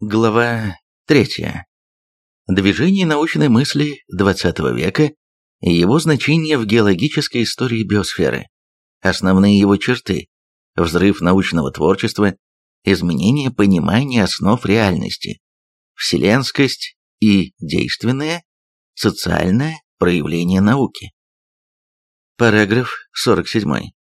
Глава 3. Движение научной мысли XX века и его значение в геологической истории биосферы. Основные его черты. Взрыв научного творчества, изменение понимания основ реальности, вселенскость и действенное, социальное проявление науки. Параграф 47.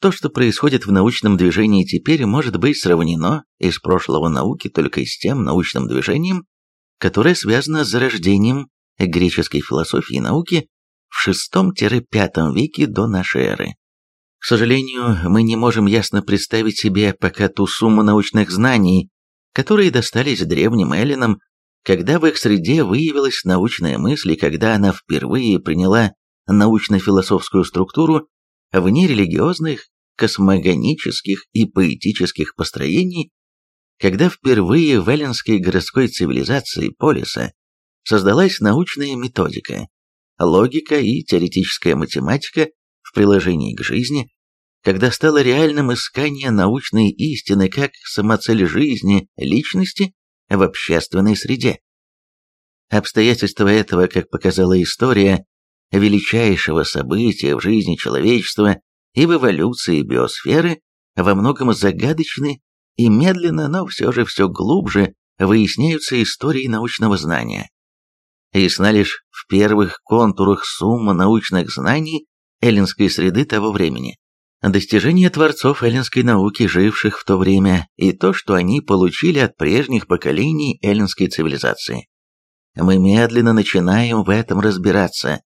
То, что происходит в научном движении теперь, может быть сравнено из прошлого науки только с тем научным движением, которое связано с зарождением греческой философии и науки в VI-V веке до нашей эры. К сожалению, мы не можем ясно представить себе пока ту сумму научных знаний, которые достались древним эллинам, когда в их среде выявилась научная мысль и когда она впервые приняла научно-философскую структуру вне религиозных, космогонических и поэтических построений, когда впервые в эллинской городской цивилизации полиса создалась научная методика, логика и теоретическая математика в приложении к жизни, когда стало реальным искание научной истины как самоцель жизни личности в общественной среде. Обстоятельства этого, как показала история, величайшего события в жизни человечества и в эволюции биосферы во многом загадочны и медленно, но все же все глубже выясняются истории научного знания. Ясна лишь в первых контурах сумма научных знаний эллинской среды того времени. Достижения творцов эллинской науки, живших в то время, и то, что они получили от прежних поколений эллинской цивилизации. Мы медленно начинаем в этом разбираться,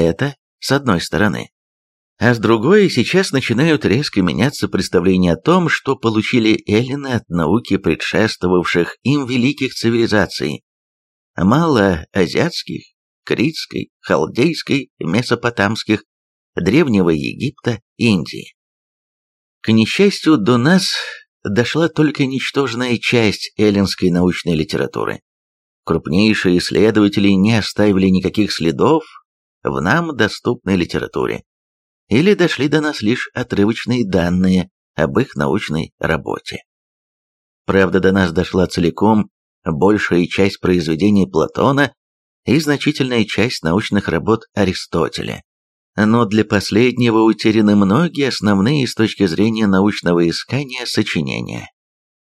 это с одной стороны. А с другой, сейчас начинают резко меняться представления о том, что получили эллины от науки предшествовавших им великих цивилизаций. Мало азиатских, критской, халдейской, месопотамских, древнего Египта, Индии. К несчастью, до нас дошла только ничтожная часть эллинской научной литературы. Крупнейшие исследователи не оставили никаких следов в нам доступной литературе, или дошли до нас лишь отрывочные данные об их научной работе. Правда, до нас дошла целиком большая часть произведений Платона и значительная часть научных работ Аристотеля. Но для последнего утеряны многие основные с точки зрения научного искания сочинения.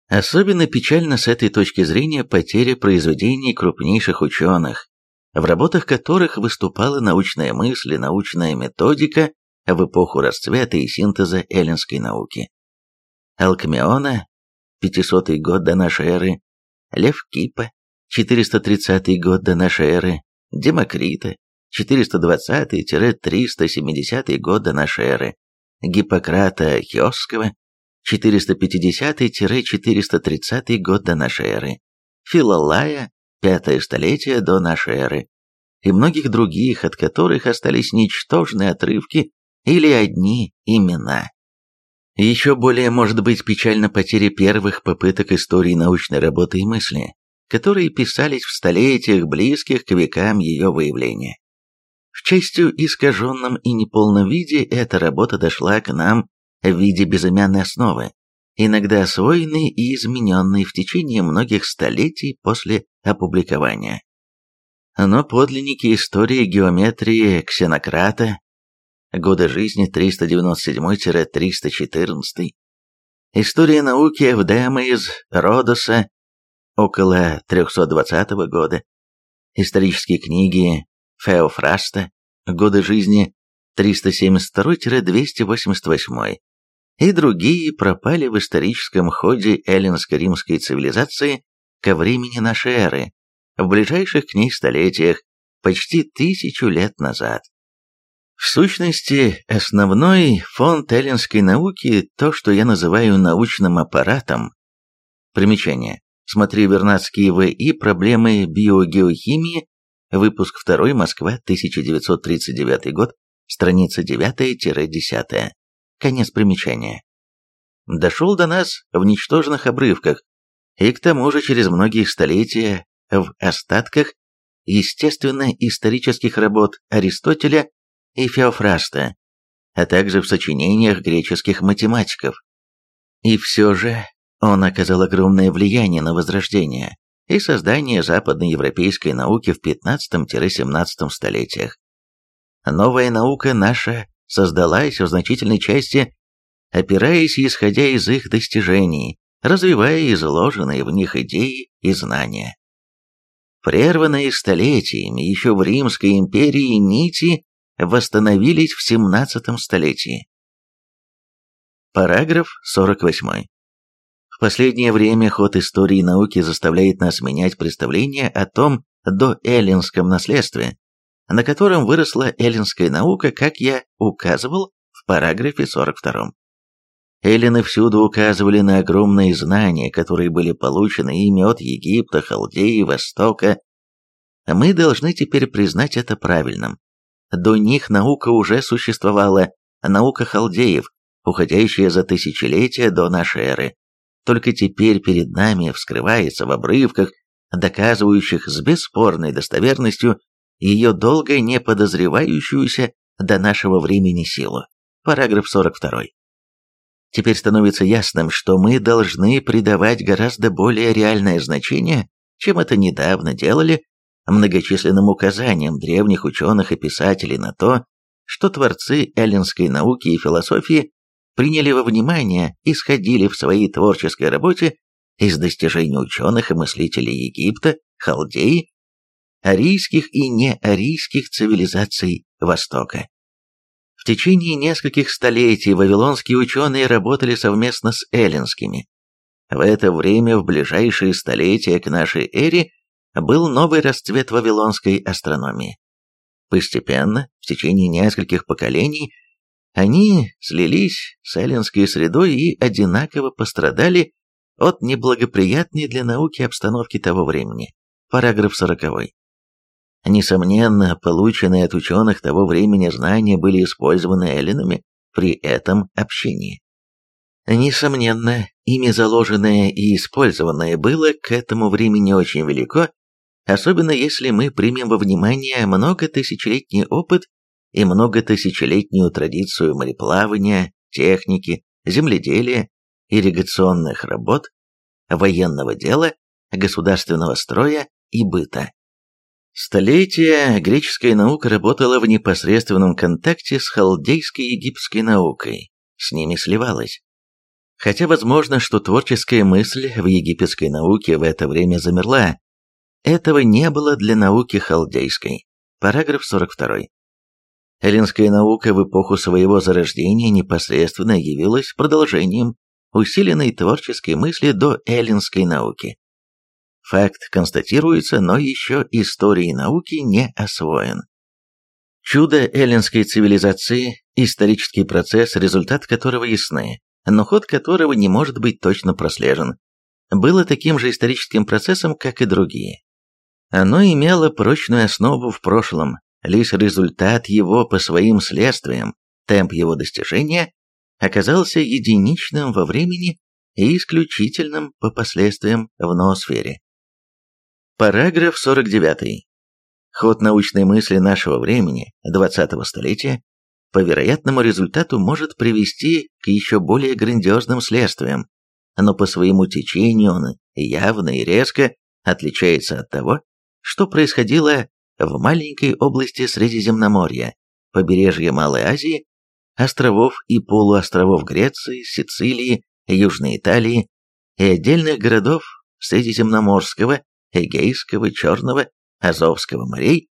Особенно печально с этой точки зрения потеря произведений крупнейших ученых, в работах которых выступала научная мысль и научная методика в эпоху расцвета и синтеза эллинской науки. Алкмеона, 500 год до нашей эры, Лев Кипа, 430 год до нашей эры, Демокрита, 420-370 год до нашей эры, Гиппократа Хиосского, 450-430 год до нашей эры, Филолая, пятое столетие до нашей эры, и многих других, от которых остались ничтожные отрывки или одни имена. Еще более может быть печально потеря первых попыток истории научной работы и мысли, которые писались в столетиях, близких к векам ее выявления. В частью искаженном и неполном виде эта работа дошла к нам в виде безымянной основы, иногда освоенный и измененный в течение многих столетий после опубликования. Но подлинники истории геометрии Ксенократа, годы жизни 397-314, история науки Эвдема из Родоса, около 320 года, исторические книги Феофраста, годы жизни 372-288, и другие пропали в историческом ходе эллинско-римской цивилизации ко времени нашей эры, в ближайших к ней столетиях, почти тысячу лет назад. В сущности, основной фонд эллинской науки – то, что я называю научным аппаратом. Примечание. Смотри Вернадские В.И. «Проблемы биогеохимии», выпуск 2, Москва, 1939 год, страница 9-10. Конец примечания. Дошел до нас в ничтожных обрывках, и к тому же через многие столетия в остатках естественно-исторических работ Аристотеля и Феофраста, а также в сочинениях греческих математиков. И все же Он оказал огромное влияние на возрождение и создание западноевропейской науки в 15-17 столетиях. Новая наука наша создалась в значительной части, опираясь и исходя из их достижений, развивая изложенные в них идеи и знания. Прерванные столетиями еще в Римской империи нити восстановились в 17 столетии. Параграф 48. В последнее время ход истории науки заставляет нас менять представление о том доэллинском наследстве, на котором выросла эллинская наука, как я указывал в параграфе 42. Эллины всюду указывали на огромные знания, которые были получены ими от Египта, Халдеи, Востока. Мы должны теперь признать это правильным. До них наука уже существовала, наука халдеев, уходящая за тысячелетия до нашей эры. Только теперь перед нами вскрывается в обрывках, доказывающих с бесспорной достоверностью ее долго не подозревающуюся до нашего времени силу. Параграф 42. Теперь становится ясным, что мы должны придавать гораздо более реальное значение, чем это недавно делали, многочисленным указаниям древних ученых и писателей на то, что творцы эллинской науки и философии приняли во внимание и сходили в своей творческой работе из достижений ученых и мыслителей Египта, Халдеи, арийских и неарийских цивилизаций Востока. В течение нескольких столетий вавилонские ученые работали совместно с эллинскими. В это время, в ближайшие столетия к нашей эре, был новый расцвет вавилонской астрономии. Постепенно, в течение нескольких поколений, они слились с эллинской средой и одинаково пострадали от неблагоприятной для науки обстановки того времени. Параграф 40. Несомненно, полученные от ученых того времени знания были использованы эллинами при этом общении. Несомненно, ими заложенное и использованное было к этому времени очень велико, особенно если мы примем во внимание многотысячелетний опыт и многотысячелетнюю традицию мореплавания, техники, земледелия, ирригационных работ, военного дела, государственного строя и быта. Столетия греческая наука работала в непосредственном контакте с халдейской египетской наукой, с ними сливалась. Хотя возможно, что творческая мысль в египетской науке в это время замерла, этого не было для науки халдейской. Параграф 42. Эллинская наука в эпоху своего зарождения непосредственно явилась продолжением усиленной творческой мысли до эллинской науки. Факт констатируется, но еще историей науки не освоен. Чудо эллинской цивилизации – исторический процесс, результат которого ясны, но ход которого не может быть точно прослежен, было таким же историческим процессом, как и другие. Оно имело прочную основу в прошлом, лишь результат его по своим следствиям, темп его достижения, оказался единичным во времени и исключительным по последствиям в ноосфере. Параграф 49. Ход научной мысли нашего времени, 20-го столетия, по вероятному результату может привести к еще более грандиозным следствиям, но по своему течению он явно и резко отличается от того, что происходило в маленькой области Средиземноморья, побережья Малой Азии, островов и полуостровов Греции, Сицилии, Южной Италии и отдельных городов Средиземноморского, Эгейского, Черного, Азовского морей,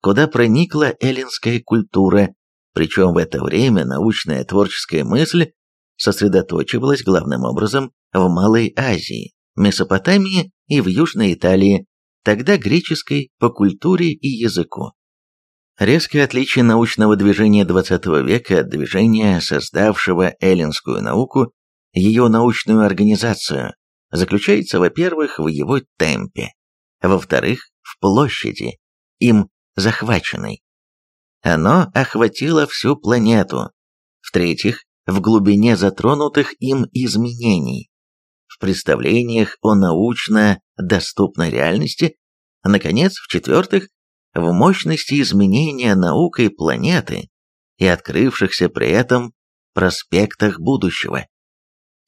куда проникла эллинская культура, причем в это время научная творческая мысль сосредоточивалась главным образом в Малой Азии, Месопотамии и в Южной Италии, тогда греческой по культуре и языку. Резкое отличие научного движения XX века от движения, создавшего эллинскую науку, ее научную организацию, заключается, во-первых, в его темпе, во-вторых, в площади, им захваченной. Оно охватило всю планету, в-третьих, в глубине затронутых им изменений, в представлениях о научно доступной реальности, наконец, в-четвертых, в мощности изменения наукой планеты и открывшихся при этом проспектах будущего.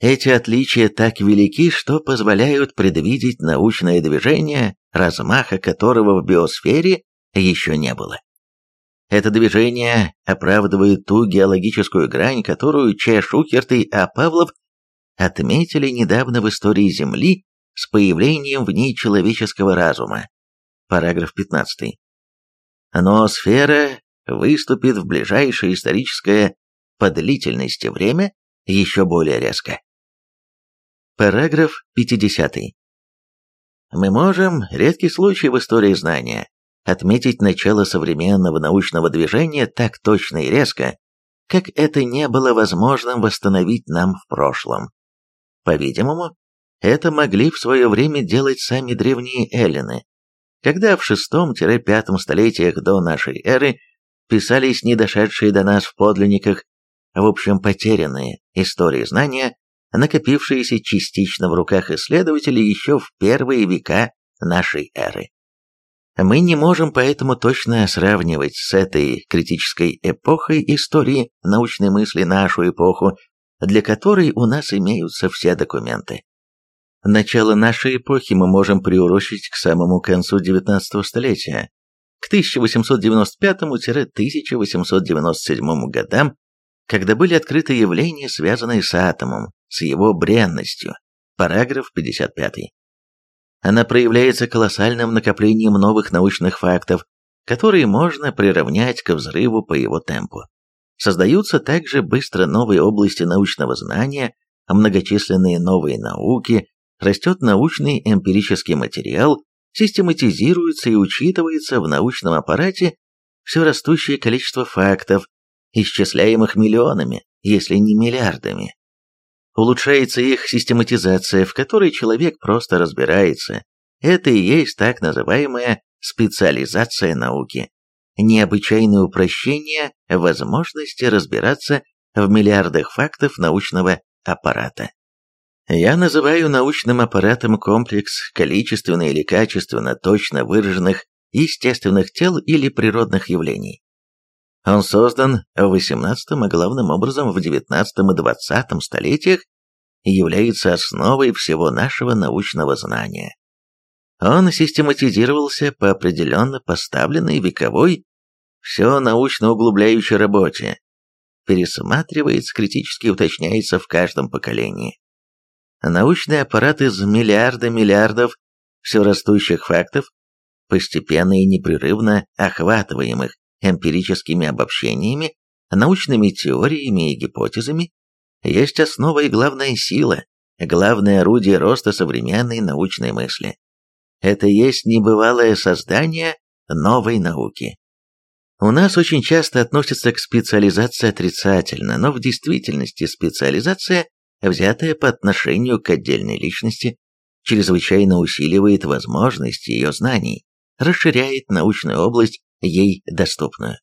Эти отличия так велики, что позволяют предвидеть научное движение, размаха которого в биосфере еще не было. Это движение оправдывает ту геологическую грань, которую Че Шухерт и А. Павлов отметили недавно в истории Земли с появлением в ней человеческого разума. Параграф 15. Но сфера выступит в ближайшее историческое по длительности время еще более резко. Параграф 50. Мы можем, редкий случай в истории знания, отметить начало современного научного движения так точно и резко, как это не было возможным восстановить нам в прошлом. По-видимому, это могли в свое время делать сами древние эллины, когда в VI-V столетиях до нашей эры писались недошедшие до нас в подлинниках, в общем потерянные истории знания, накопившиеся частично в руках исследователей еще в первые века нашей эры. Мы не можем поэтому точно сравнивать с этой критической эпохой истории научной мысли нашу эпоху, для которой у нас имеются все документы. Начало нашей эпохи мы можем приурочить к самому концу XIX столетия, к 1895-1897 годам, когда были открыты явления, связанные с атомом, с его бренностью. Параграф 55. Она проявляется колоссальным накоплением новых научных фактов, которые можно приравнять к взрыву по его темпу. Создаются также быстро новые области научного знания, многочисленные новые науки, растет научный эмпирический материал, систематизируется и учитывается в научном аппарате все растущее количество фактов, исчисляемых миллионами, если не миллиардами. Улучшается их систематизация, в которой человек просто разбирается. Это и есть так называемая специализация науки. Необычайное упрощение возможности разбираться в миллиардах фактов научного аппарата. Я называю научным аппаратом комплекс количественно или качественно точно выраженных естественных тел или природных явлений. Он создан в XVIII, а главным образом в XIX и XX столетиях и является основой всего нашего научного знания. Он систематизировался по определенно поставленной вековой, все научно углубляющей работе, пересматривается, критически уточняется в каждом поколении. Научный аппарат из миллиарда миллиардов все растущих фактов, постепенно и непрерывно охватываемых эмпирическими обобщениями, научными теориями и гипотезами, есть основа и главная сила, главное орудие роста современной научной мысли. Это есть небывалое создание новой науки. У нас очень часто относятся к специализации отрицательно, но в действительности специализация взятая по отношению к отдельной личности, чрезвычайно усиливает возможности ее знаний, расширяет научную область, ей доступную.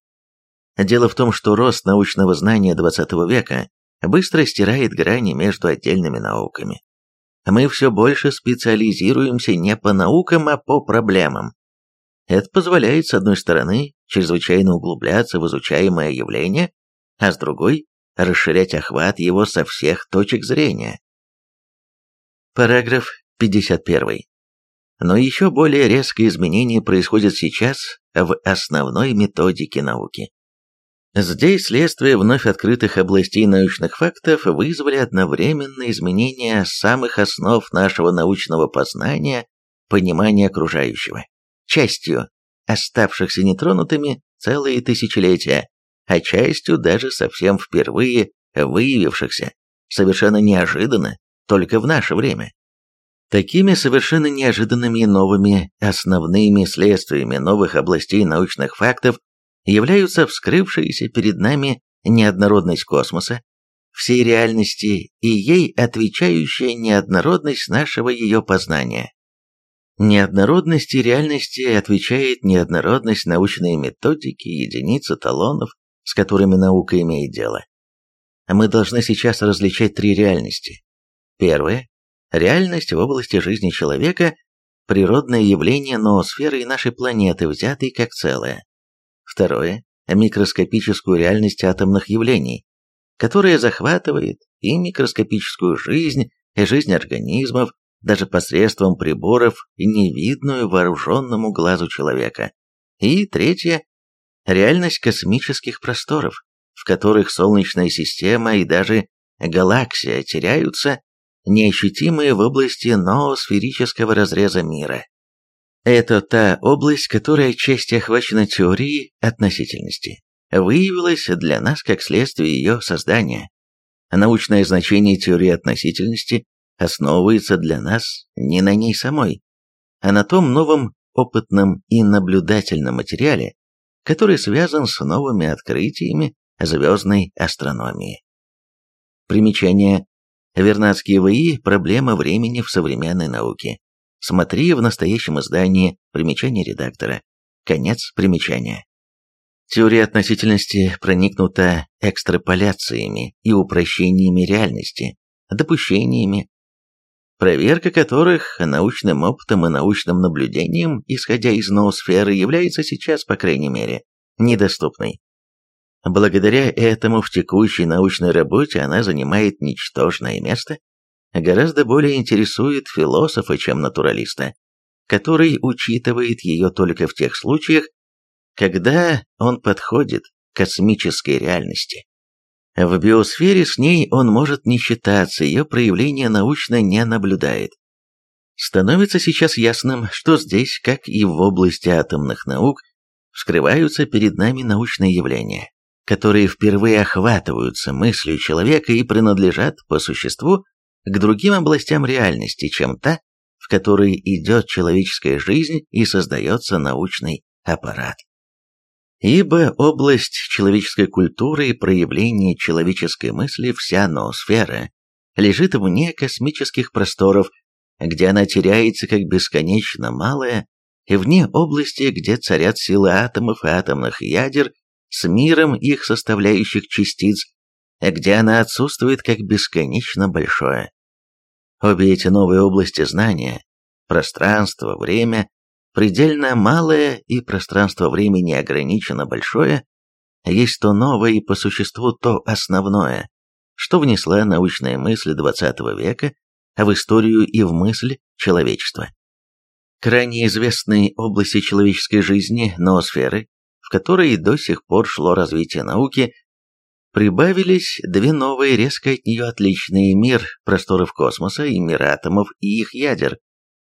Дело в том, что рост научного знания XX века быстро стирает грани между отдельными науками. Мы все больше специализируемся не по наукам, а по проблемам. Это позволяет, с одной стороны, чрезвычайно углубляться в изучаемое явление, а с другой расширять охват его со всех точек зрения. Параграф 51. Но еще более резкое изменение происходит сейчас в основной методике науки. Здесь следствие вновь открытых областей научных фактов вызвали одновременное изменение самых основ нашего научного познания, понимания окружающего, частью оставшихся нетронутыми целые тысячелетия, а частью даже совсем впервые выявившихся, совершенно неожиданно, только в наше время. Такими совершенно неожиданными и новыми основными следствиями новых областей научных фактов являются вскрывшиеся перед нами неоднородность космоса, всей реальности и ей отвечающая неоднородность нашего ее познания. Неоднородности реальности отвечает неоднородность научной методики, единиц талонов, с которыми наука имеет дело. Мы должны сейчас различать три реальности. Первое – реальность в области жизни человека, природное явление ноосферы и нашей планеты, взятые как целое. Второе – микроскопическую реальность атомных явлений. которая захватывает и микроскопическую жизнь, и жизнь организмов, даже посредством приборов, невидную вооруженному глазу человека. И третье – реальность космических просторов, в которых Солнечная система и даже галаксия теряются, неощутимые в области ноосферического разреза мира. Это та область, которая отчасти охвачена теорией относительности, выявилась для нас как следствие ее создания. Научное значение теории относительности основывается для нас не на ней самой, а на том новом опытном и наблюдательном материале, который связан с новыми открытиями звездной астрономии. Примечание. Вернадские ВИ «Проблема времени в современной науке». Смотри в настоящем издании примечание редактора. Конец примечания. Теория относительности проникнута экстраполяциями и упрощениями реальности, допущениями, проверка которых научным опытом и научным наблюдением, исходя из ноосферы, является сейчас, по крайней мере, недоступной. Благодаря этому в текущей научной работе она занимает ничтожное место, гораздо более интересует философа, чем натуралиста, который учитывает ее только в тех случаях, когда он подходит к космической реальности. В биосфере с ней он может не считаться, ее проявление научно не наблюдает. Становится сейчас ясным, что здесь, как и в области атомных наук, вскрываются перед нами научные явления, которые впервые охватываются мыслью человека и принадлежат, по существу, к другим областям реальности, чем та, в которой идет человеческая жизнь и создается научный аппарат. Ибо область человеческой культуры и проявления человеческой мысли, вся ноосфера, лежит вне космических просторов, где она теряется как бесконечно малая, и вне области, где царят силы атомов и атомных ядер с миром их составляющих частиц, где она отсутствует как бесконечно большое. Обе эти новые области знания, пространство, время, предельно малое и пространство времени ограниченно большое, есть то новое и по существу то основное, что внесла научная мысль XX века в историю и в мысль человечества. К ранее известной области человеческой жизни, ноосферы, в которой до сих пор шло развитие науки, прибавились две новые, резко от нее отличные мир просторов космоса и мир атомов и их ядер,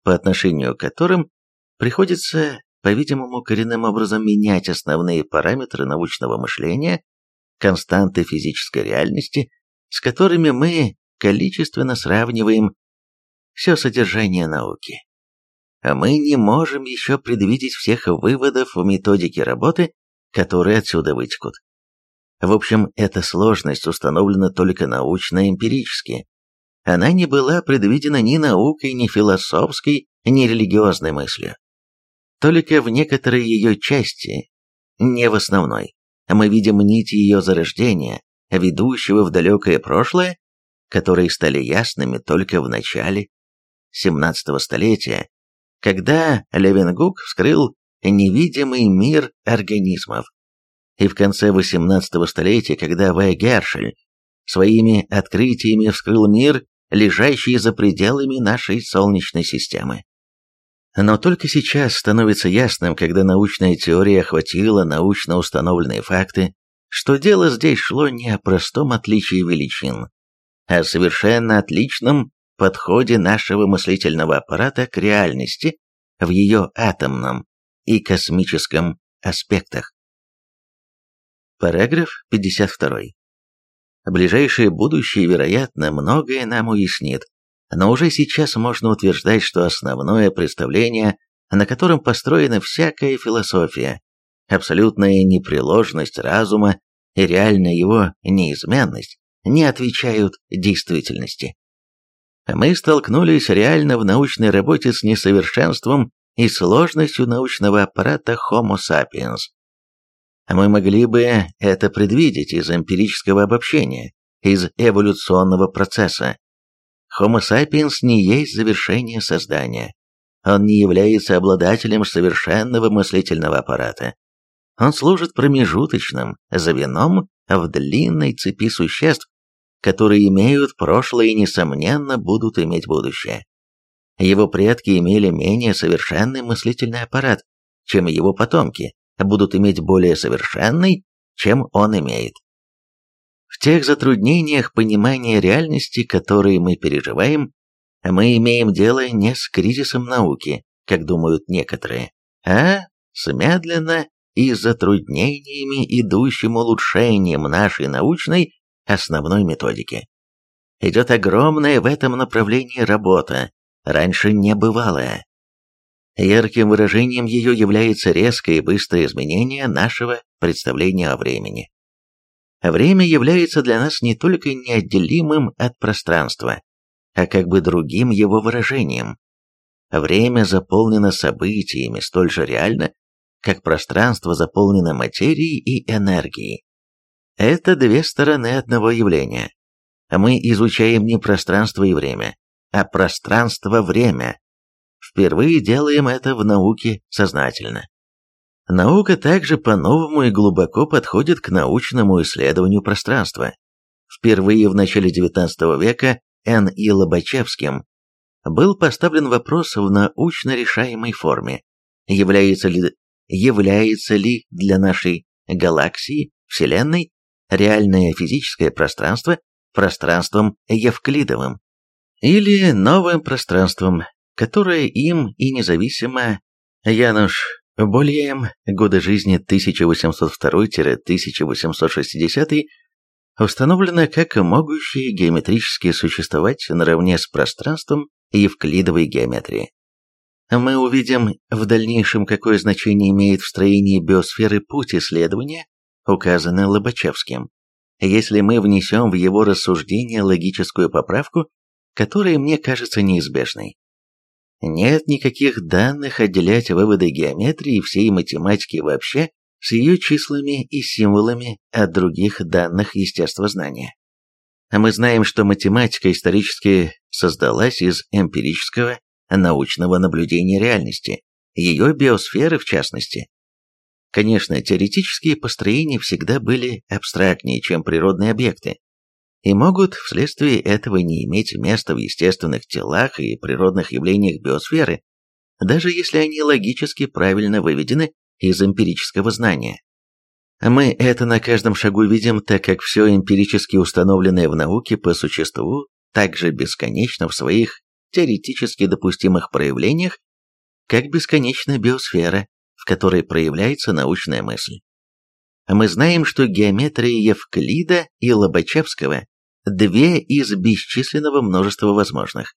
по отношению к которым приходится, по-видимому, коренным образом менять основные параметры научного мышления, константы физической реальности, с которыми мы количественно сравниваем все содержание науки. А мы не можем еще предвидеть всех выводов в методике работы, которые отсюда вытекут. В общем, эта сложность установлена только научно-эмпирически. Она не была предвидена ни наукой, ни философской, ни религиозной мыслью только в некоторой ее части, не в основной. Мы видим нити ее зарождения, ведущего в далекое прошлое, которые стали ясными только в начале 17 столетия, когда Левенгук вскрыл невидимый мир организмов, и в конце 18 столетия, когда В. Гершель своими открытиями вскрыл мир, лежащий за пределами нашей Солнечной системы. Но только сейчас становится ясным, когда научная теория охватила научно установленные факты, что дело здесь шло не о простом отличии величин, а о совершенно отличном подходе нашего мыслительного аппарата к реальности в ее атомном и космическом аспектах. Параграф 52. Ближайшее будущее, вероятно, многое нам уяснит, но уже сейчас можно утверждать, что основное представление, на котором построена всякая философия, абсолютная непреложность разума и реальная его неизменность, не отвечают действительности. Мы столкнулись реально в научной работе с несовершенством и сложностью научного аппарата Homo sapiens. Мы могли бы это предвидеть из эмпирического обобщения, из эволюционного процесса, Homo sapiens не есть завершение создания. Он не является обладателем совершенного мыслительного аппарата. Он служит промежуточным звеном в длинной цепи существ, которые имеют прошлое и, несомненно, будут иметь будущее. Его предки имели менее совершенный мыслительный аппарат, чем его потомки, будут иметь более совершенный, чем он имеет. В тех затруднениях понимания реальности, которые мы переживаем, мы имеем дело не с кризисом науки, как думают некоторые, а с медленно и затруднениями, идущим улучшением нашей научной основной методики. Идет огромная в этом направлении работа, раньше небывалая. Ярким выражением ее является резкое и быстрое изменение нашего представления о времени. Время является для нас не только неотделимым от пространства, а как бы другим его выражением. Время заполнено событиями столь же реально, как пространство заполнено материей и энергией. Это две стороны одного явления. Мы изучаем не пространство и время, а пространство-время. Впервые делаем это в науке сознательно. Наука также по-новому и глубоко подходит к научному исследованию пространства. Впервые в начале XIX века Н. И. Лобачевским был поставлен вопрос в научно решаемой форме, является ли, является ли для нашей галаксии, Вселенной, реальное физическое пространство пространством Евклидовым или новым пространством, которое им и независимо Януш Больем, годы жизни 1802-1860, установлено как могущие геометрически существовать наравне с пространством евклидовой геометрии. Мы увидим в дальнейшем, какое значение имеет в строении биосферы путь исследования, указанный Лобачевским, если мы внесем в его рассуждение логическую поправку, которая мне кажется неизбежной. Нет никаких данных отделять выводы геометрии и всей математики вообще с ее числами и символами от других данных естествознания. Мы знаем, что математика исторически создалась из эмпирического научного наблюдения реальности, ее биосферы в частности. Конечно, теоретические построения всегда были абстрактнее, чем природные объекты, и могут вследствие этого не иметь места в естественных телах и природных явлениях биосферы, даже если они логически правильно выведены из эмпирического знания. Мы это на каждом шагу видим, так как все эмпирически установленное в науке по существу также бесконечно в своих теоретически допустимых проявлениях, как бесконечна биосфера, в которой проявляется научная мысль. Мы знаем, что геометрия Евклида и Лобачевского две из бесчисленного множества возможных.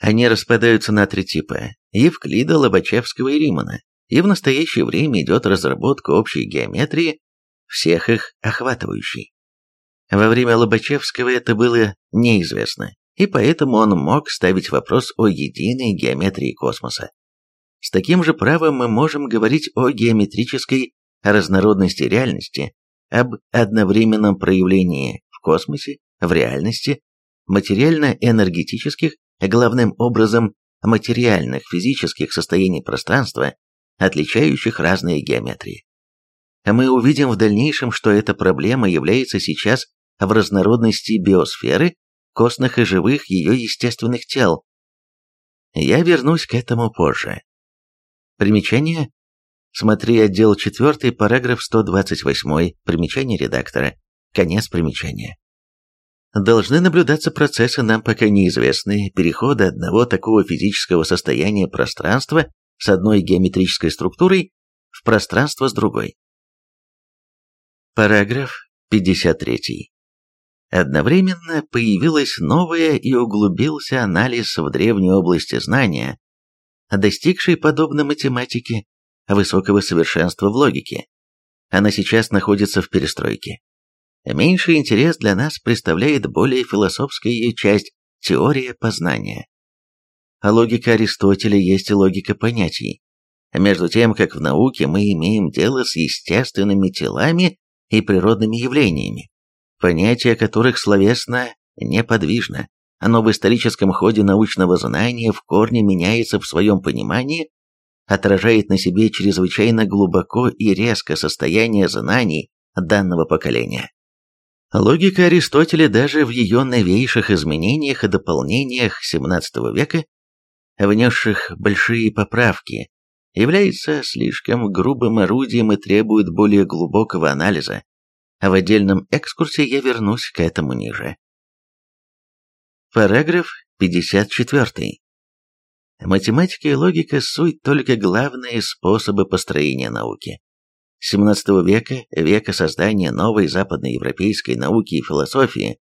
Они распадаются на три типа – Евклида, Лобачевского и Римана, и в настоящее время идет разработка общей геометрии, всех их охватывающей. Во время Лобачевского это было неизвестно, и поэтому он мог ставить вопрос о единой геометрии космоса. С таким же правом мы можем говорить о геометрической разнородности реальности, об одновременном проявлении в космосе, в реальности, материально-энергетических, главным образом материальных физических состояний пространства, отличающих разные геометрии. Мы увидим в дальнейшем, что эта проблема является сейчас в разнородности биосферы, костных и живых ее естественных тел. Я вернусь к этому позже. Примечание. Смотри отдел 4, параграф 128, примечание редактора. Конец примечания. Должны наблюдаться процессы, нам пока неизвестные, перехода одного такого физического состояния пространства с одной геометрической структурой в пространство с другой. Параграф 53. Одновременно появилась новая и углубился анализ в древней области знания, достигшей, подобно математике, высокого совершенства в логике. Она сейчас находится в перестройке. Меньший интерес для нас представляет более философская ее часть – теория познания. А логика Аристотеля есть логика понятий. Между тем, как в науке мы имеем дело с естественными телами и природными явлениями, понятие которых словесно неподвижно, оно в историческом ходе научного знания в корне меняется в своем понимании, отражает на себе чрезвычайно глубоко и резко состояние знаний данного поколения. Логика Аристотеля даже в ее новейших изменениях и дополнениях XVII века, внесших большие поправки, является слишком грубым орудием и требует более глубокого анализа. В отдельном экскурсе я вернусь к этому ниже. Параграф 54. Математика и логика – суть только главные способы построения науки. XVII века, века создания новой западноевропейской науки и философии,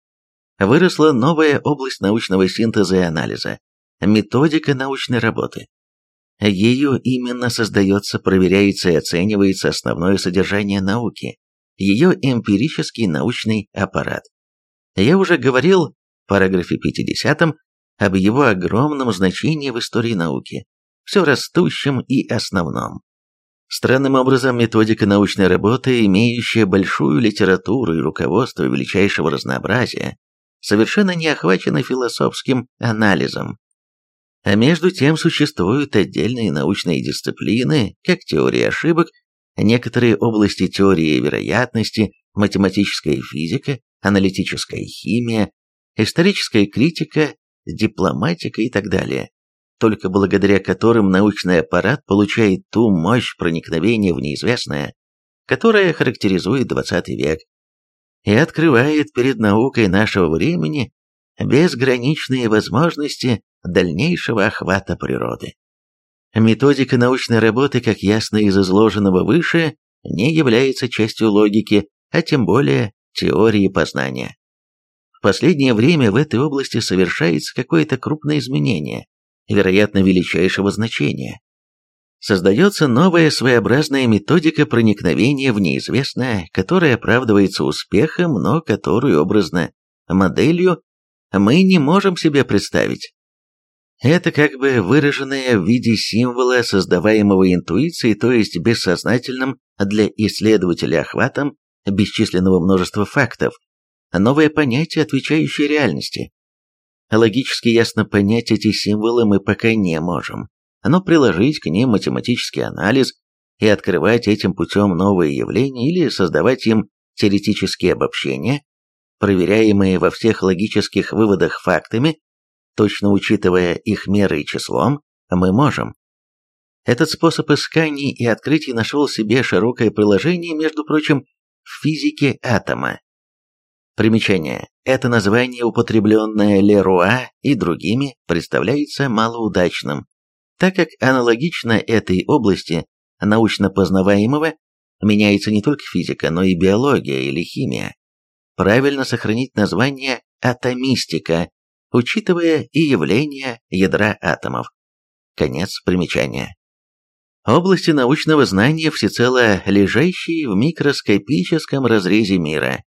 выросла новая область научного синтеза и анализа – методика научной работы. Ее именно создается, проверяется и оценивается основное содержание науки, ее эмпирический научный аппарат. Я уже говорил параграфе 50 об его огромном значении в истории науки, все растущем и основном. Странным образом, методика научной работы, имеющая большую литературу и руководство величайшего разнообразия, совершенно не охвачена философским анализом. А между тем существуют отдельные научные дисциплины, как теория ошибок, некоторые области теории вероятности, математическая физика, аналитическая химия, историческая критика дипломатика и так далее, только благодаря которым научный аппарат получает ту мощь проникновения в неизвестное, которая характеризует XX век, и открывает перед наукой нашего времени безграничные возможности дальнейшего охвата природы. Методика научной работы, как ясно из изложенного выше, не является частью логики, а тем более теории познания. Последнее время в этой области совершается какое-то крупное изменение, вероятно, величайшего значения. Создается новая своеобразная методика проникновения в неизвестное, которая оправдывается успехом, но которую образно моделью мы не можем себе представить. Это как бы выраженное в виде символа, создаваемого интуицией, то есть бессознательным для исследователя охватом бесчисленного множества фактов, новое понятие, отвечающее реальности. Логически ясно понять эти символы мы пока не можем, но приложить к ним математический анализ и открывать этим путем новые явления или создавать им теоретические обобщения, проверяемые во всех логических выводах фактами, точно учитывая их меры и числом, мы можем. Этот способ исканий и открытий нашел себе широкое приложение, между прочим, в физике атома. Примечание. Это название, употребленное Леруа и другими, представляется малоудачным, так как аналогично этой области научно познаваемого меняется не только физика, но и биология или химия. Правильно сохранить название атомистика, учитывая и явление ядра атомов. Конец примечания. Области научного знания, всецело лежащие в микроскопическом разрезе мира,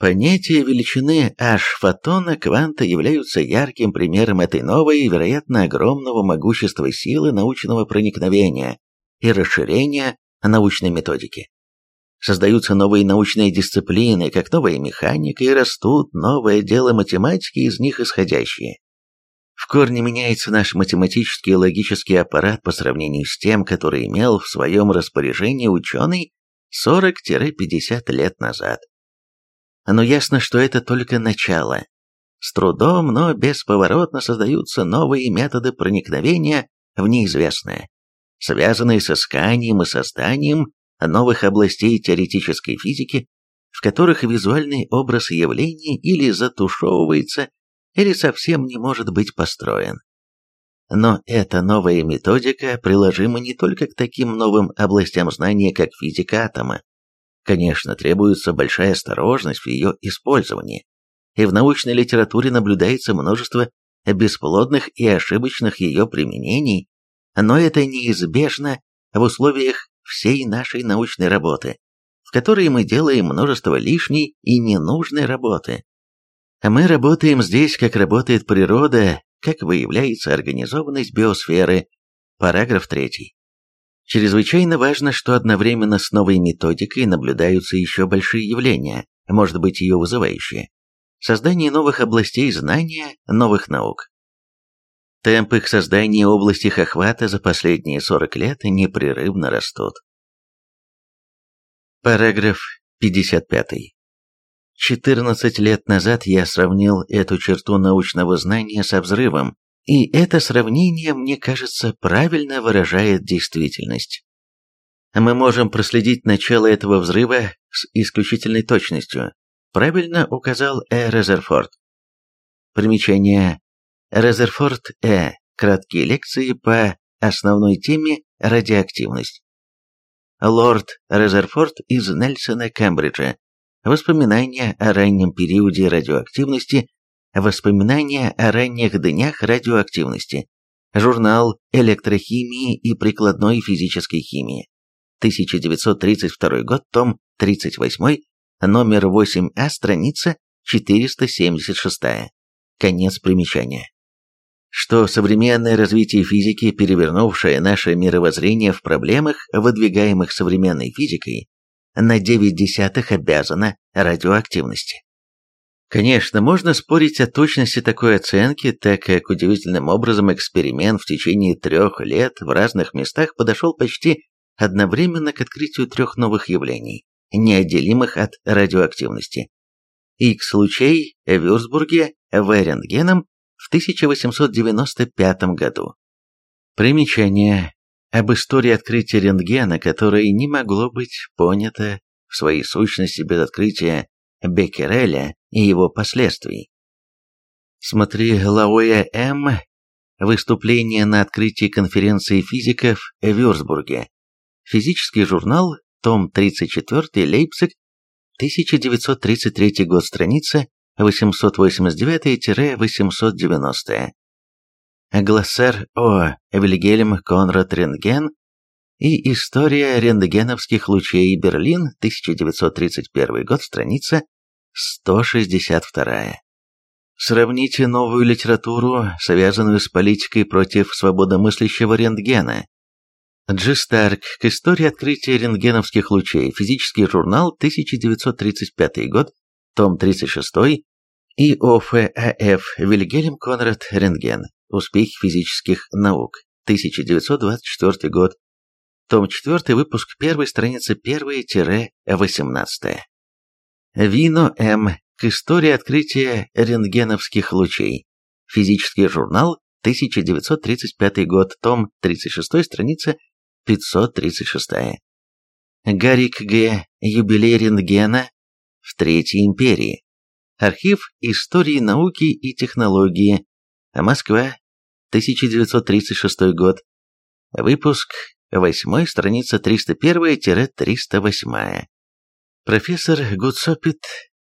Понятия величины h-фотона кванта являются ярким примером этой новой вероятно, огромного могущества силы научного проникновения и расширения научной методики. Создаются новые научные дисциплины, как новая механика, и растут новые отделы математики, из них исходящие. В корне меняется наш математический и логический аппарат по сравнению с тем, который имел в своем распоряжении ученый 40-50 лет назад но ясно, что это только начало. С трудом, но бесповоротно создаются новые методы проникновения в неизвестное, связанные с исканием и созданием новых областей теоретической физики, в которых визуальный образ явления или затушевывается, или совсем не может быть построен. Но эта новая методика приложима не только к таким новым областям знания, как физика атома, Конечно, требуется большая осторожность в ее использовании, и в научной литературе наблюдается множество бесплодных и ошибочных ее применений, но это неизбежно в условиях всей нашей научной работы, в которой мы делаем множество лишней и ненужной работы. Мы работаем здесь, как работает природа, как выявляется организованность биосферы, параграф 3. Чрезвычайно важно, что одновременно с новой методикой наблюдаются еще большие явления, может быть ее вызывающие. Создание новых областей знания, новых наук. Темп их создания области их охвата за последние 40 лет непрерывно растут. Параграф 55. 14 лет назад я сравнил эту черту научного знания со взрывом, и это сравнение, мне кажется, правильно выражает действительность. Мы можем проследить начало этого взрыва с исключительной точностью, правильно указал Э. Резерфорд. Примечание. Резерфорд Э. Краткие лекции по основной теме радиоактивность. Лорд Резерфорд из Нельсона, Кембриджа. Воспоминания о раннем периоде радиоактивности. Воспоминания о ранних днях радиоактивности. Журнал электрохимии и прикладной физической химии. 1932 год, том 38, номер 8А, страница 476. Конец примечания. Что современное развитие физики, перевернувшее наше мировоззрение в проблемах, выдвигаемых современной физикой, на 9 десятых обязано радиоактивности. Конечно, можно спорить о точности такой оценки, так как удивительным образом эксперимент в течение трех лет в разных местах подошел почти одновременно к открытию трех новых явлений, неотделимых от радиоактивности. X-лучей в Вюрцбурге В рентгеном в 1895 году. Примечание об истории открытия рентгена, которое не могло быть понято в своей сущности без открытия Беккереля и его последствий. Смотри Лауэ М. Выступление на открытии конференции физиков в Вюрцбурге. Физический журнал, том 34, Лейпциг, 1933 год, страница 889-890. Глоссер О. Вильгельм Конрад Рентген и История рентгеновских лучей Берлин, 1931 год, страница 162. Сравните новую литературу, связанную с политикой против свободомыслящего рентгена, Джи Старк к истории открытия рентгеновских лучей. Физический журнал, 1935 год, том 36 и ОФАФ Вильгельм Конрад Рентген. Успехи физических наук. 1924 год. Том 4, выпуск 1, страница 1-18. Вино М. К истории открытия рентгеновских лучей. Физический журнал, 1935 год, том 36, страница 536. Гарик Г. Юбилей рентгена в Третьей империи. Архив истории науки и технологии. Москва, 1936 год. Выпуск 8, страница 301-308. Профессор Гудсопит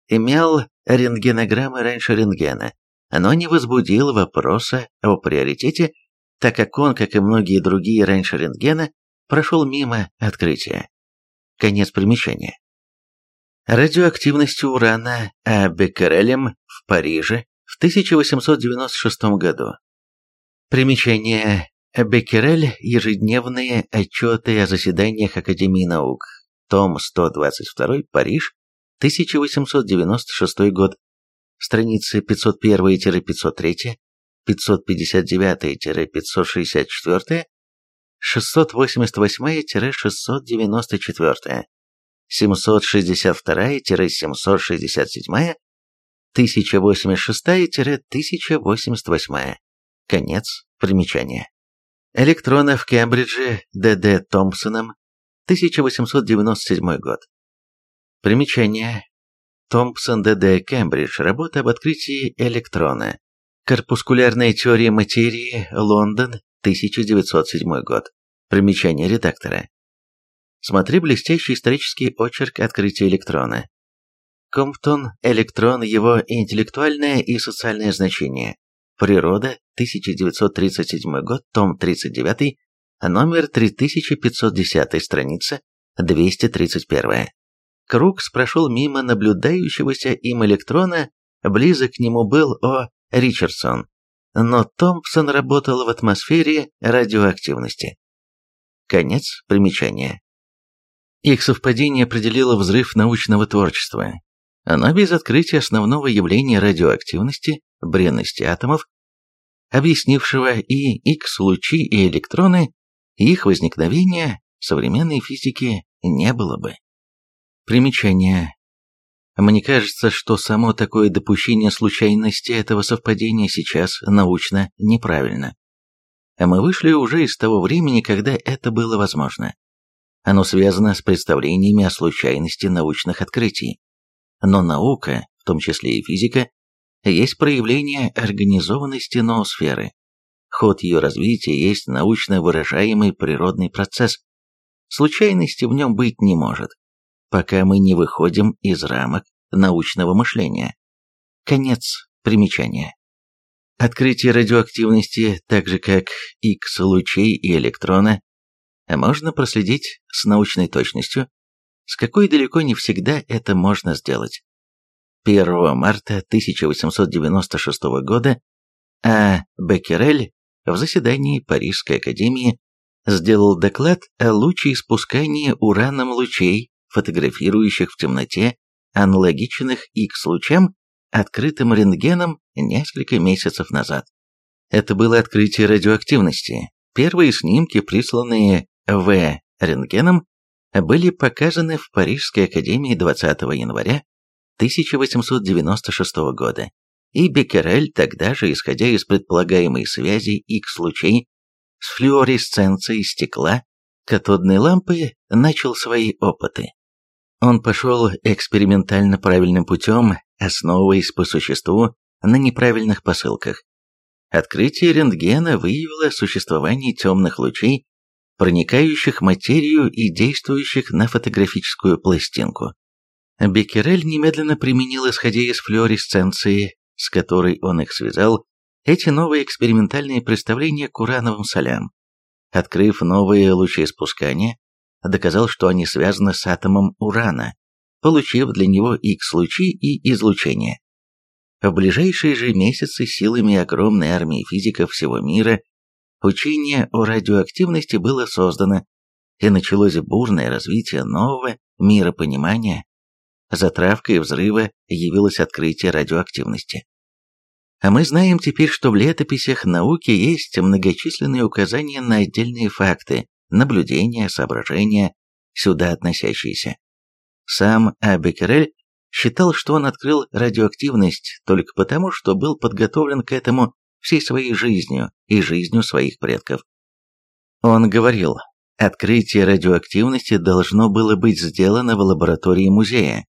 имел рентгенограммы раньше рентгена, но не возбудил вопроса о приоритете, так как он, как и многие другие раньше рентгена, прошел мимо открытия. Конец примечания. Радиоактивность урана А. Беккерелем в Париже в 1896 году. Примечание. Беккерель. Ежедневные отчеты о заседаниях Академии наук. Том 122. Париж. 1896 год. Страницы 501-503, 559-564, 688-694, 762-767, 1086-1088. Конец примечания. Электроны в Кембридже Д.Д. Томпсоном, 1897 год. Примечание. Томпсон Д.Д. Кембридж. Работа об открытии электрона. Корпускулярная теория материи. Лондон. 1907 год. Примечание редактора. Смотри блестящий исторический очерк открытия электрона. Комптон, электрон, его интеллектуальное и социальное значение. Природа, 1937 год, том 39, номер 3510, страница 231. Крукс прошел мимо наблюдающегося им электрона, близок к нему был О. Ричардсон, но Томпсон работал в атмосфере радиоактивности. Конец примечания. Их совпадение определило взрыв научного творчества. Оно без открытия основного явления радиоактивности, бренности атомов, объяснившего и X-лучи, и электроны, их возникновения современной физики не было бы. Примечание. Мне кажется, что само такое допущение случайности этого совпадения сейчас научно неправильно. Мы вышли уже из того времени, когда это было возможно. Оно связано с представлениями о случайности научных открытий. Но наука, в том числе и физика, есть проявление организованности ноосферы. Ход ее развития есть научно выражаемый природный процесс. Случайности в нем быть не может пока мы не выходим из рамок научного мышления. Конец примечания. Открытие радиоактивности, так же как X-лучей и электрона, можно проследить с научной точностью, с какой далеко не всегда это можно сделать. 1 марта 1896 года А. Беккерель в заседании Парижской академии сделал доклад о лучеиспускании ураном лучей фотографирующих в темноте аналогичных X-лучам, открытым рентгеном несколько месяцев назад. Это было открытие радиоактивности. Первые снимки, присланные В. рентгеном, были показаны в Парижской академии 20 января 1896 года, и Беккерель тогда же, исходя из предполагаемой связи X-лучей с флюоресценцией стекла катодной лампы, начал свои опыты. Он пошел экспериментально правильным путем, основываясь по существу на неправильных посылках. Открытие рентгена выявило существование темных лучей, проникающих материю и действующих на фотографическую пластинку. Беккерель немедленно применил, исходя из флуоресценции, с которой он их связал, эти новые экспериментальные представления к урановым солям. Открыв новые лучеиспускания, доказал, что они связаны с атомом урана, получив для него X-лучи и излучение. В ближайшие же месяцы силами огромной армии физиков всего мира учение о радиоактивности было создано, и началось бурное развитие нового миропонимания. Затравкой взрыва явилось открытие радиоактивности. А мы знаем теперь, что в летописях науки есть многочисленные указания на отдельные факты, наблюдения, соображения, сюда относящиеся. Сам Абекерель считал, что он открыл радиоактивность только потому, что был подготовлен к этому всей своей жизнью и жизнью своих предков. Он говорил, открытие радиоактивности должно было быть сделано в лаборатории музея,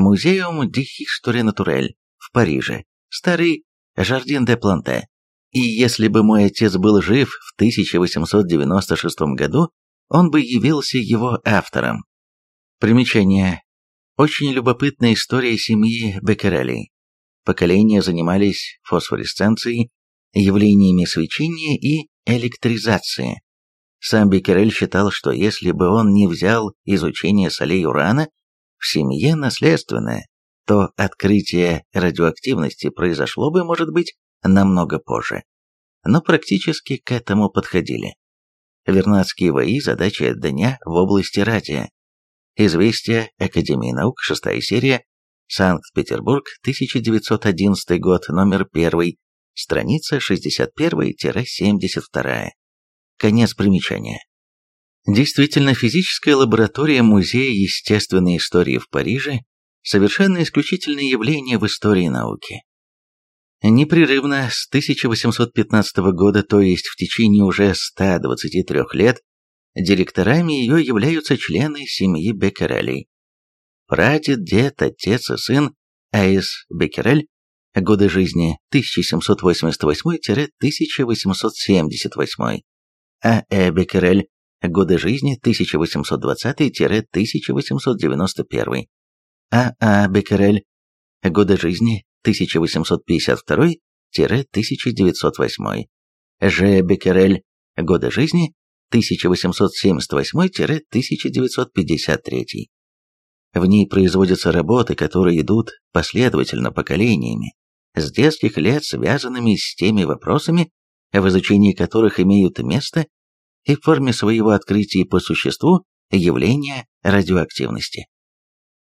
Музеум де History Naturelle в Париже, старый Жардин де Планте. И если бы мой отец был жив в 1896 году, он бы явился его автором. Примечание. Очень любопытная история семьи Беккерелей. Поколения занимались фосфоресценцией, явлениями свечения и электризации. Сам Беккерель считал, что если бы он не взял изучение солей урана в семье наследственное, то открытие радиоактивности произошло бы, может быть, намного позже. Но практически к этому подходили. Вернадские ВАИ задача дня в области радио. Известия Академии наук, шестая серия, Санкт-Петербург, 1911 год, номер 1, страница 61-72. Конец примечания. Действительно, физическая лаборатория Музея естественной истории в Париже – совершенно исключительное явление в истории науки. Непрерывно с 1815 года, то есть в течение уже 123 лет, директорами ее являются члены семьи Беккерелей. Прадед, дед, отец и сын А.С. Беккерель, годы жизни 1788-1878, А.Э. Беккерель, годы жизни 1820-1891, А.А. Беккерель, годы жизни 1852-1908, Ж. Беккерель, годы жизни 1878-1953. В ней производятся работы, которые идут последовательно поколениями, с детских лет связанными с теми вопросами, в изучении которых имеют место и в форме своего открытия по существу явления радиоактивности.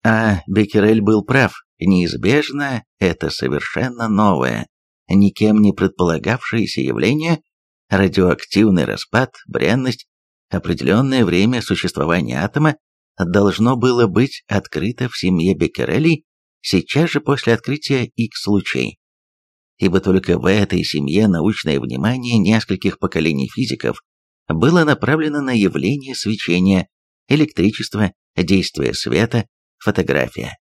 А Беккерель был прав, неизбежно это совершенно новое, никем не предполагавшееся явление, радиоактивный распад, бренность, определенное время существования атома должно было быть открыто в семье Беккерелей сейчас же после открытия X-лучей. Ибо только в этой семье научное внимание нескольких поколений физиков было направлено на явление свечения, электричество, действие света, фотография.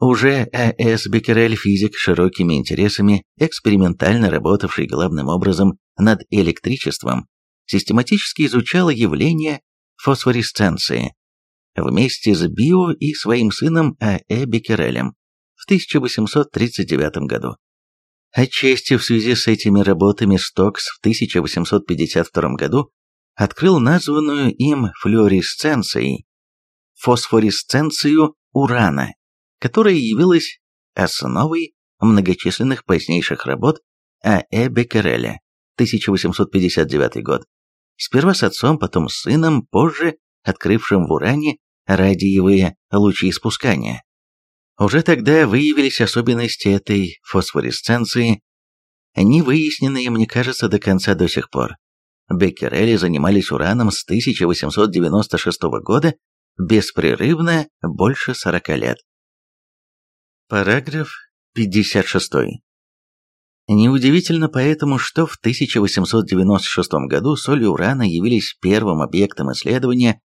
Уже А.С. Беккерель, физик с широкими интересами, экспериментально работавший главным образом над электричеством, систематически изучал явление фосфоресценции вместе с Био и своим сыном А.Э. Беккерелем в 1839 году. Отчасти в связи с этими работами Стокс в 1852 году открыл названную им флуоресценцией фосфоресценцию урана которая явилась основой многочисленных позднейших работ А.Э. Беккереля, 1859 год. Сперва с отцом, потом с сыном, позже открывшим в уране радиевые лучи испускания. Уже тогда выявились особенности этой фосфоресценции, не выясненные, мне кажется, до конца до сих пор. Беккерели занимались ураном с 1896 года беспрерывно больше 40 лет. Параграф 56. Неудивительно поэтому, что в 1896 году соли урана явились первым объектом исследования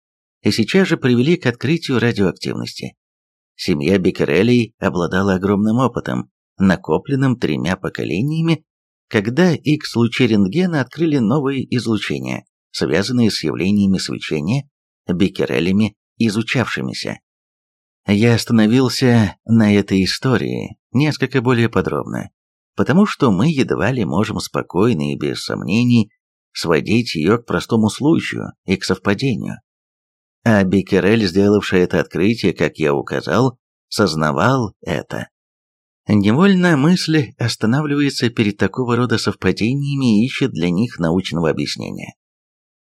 и сейчас же привели к открытию радиоактивности. Семья Беккерелей обладала огромным опытом, накопленным тремя поколениями, когда X-лучи рентгена открыли новые излучения, связанные с явлениями свечения, Беккерелями изучавшимися. Я остановился на этой истории несколько более подробно, потому что мы едва ли можем спокойно и без сомнений сводить ее к простому случаю и к совпадению. А Беккерель, сделавший это открытие, как я указал, сознавал это. Невольно мысль останавливается перед такого рода совпадениями и ищет для них научного объяснения.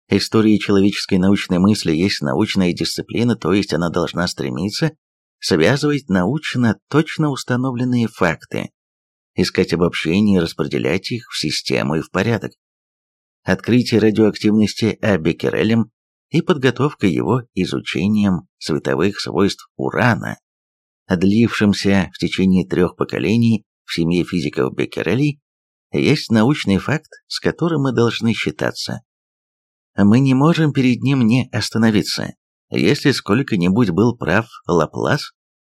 История человеческой научной мысли есть научная дисциплина, то есть она должна стремиться связывать научно точно установленные факты, искать обобщения и распределять их в систему и в порядок. Открытие радиоактивности А. И подготовка его изучением световых свойств урана, длившимся в течение трех поколений в семье физиков Беккерелей, есть научный факт, с которым мы должны считаться. Мы не можем перед ним не остановиться. Если сколько-нибудь был прав Лаплас,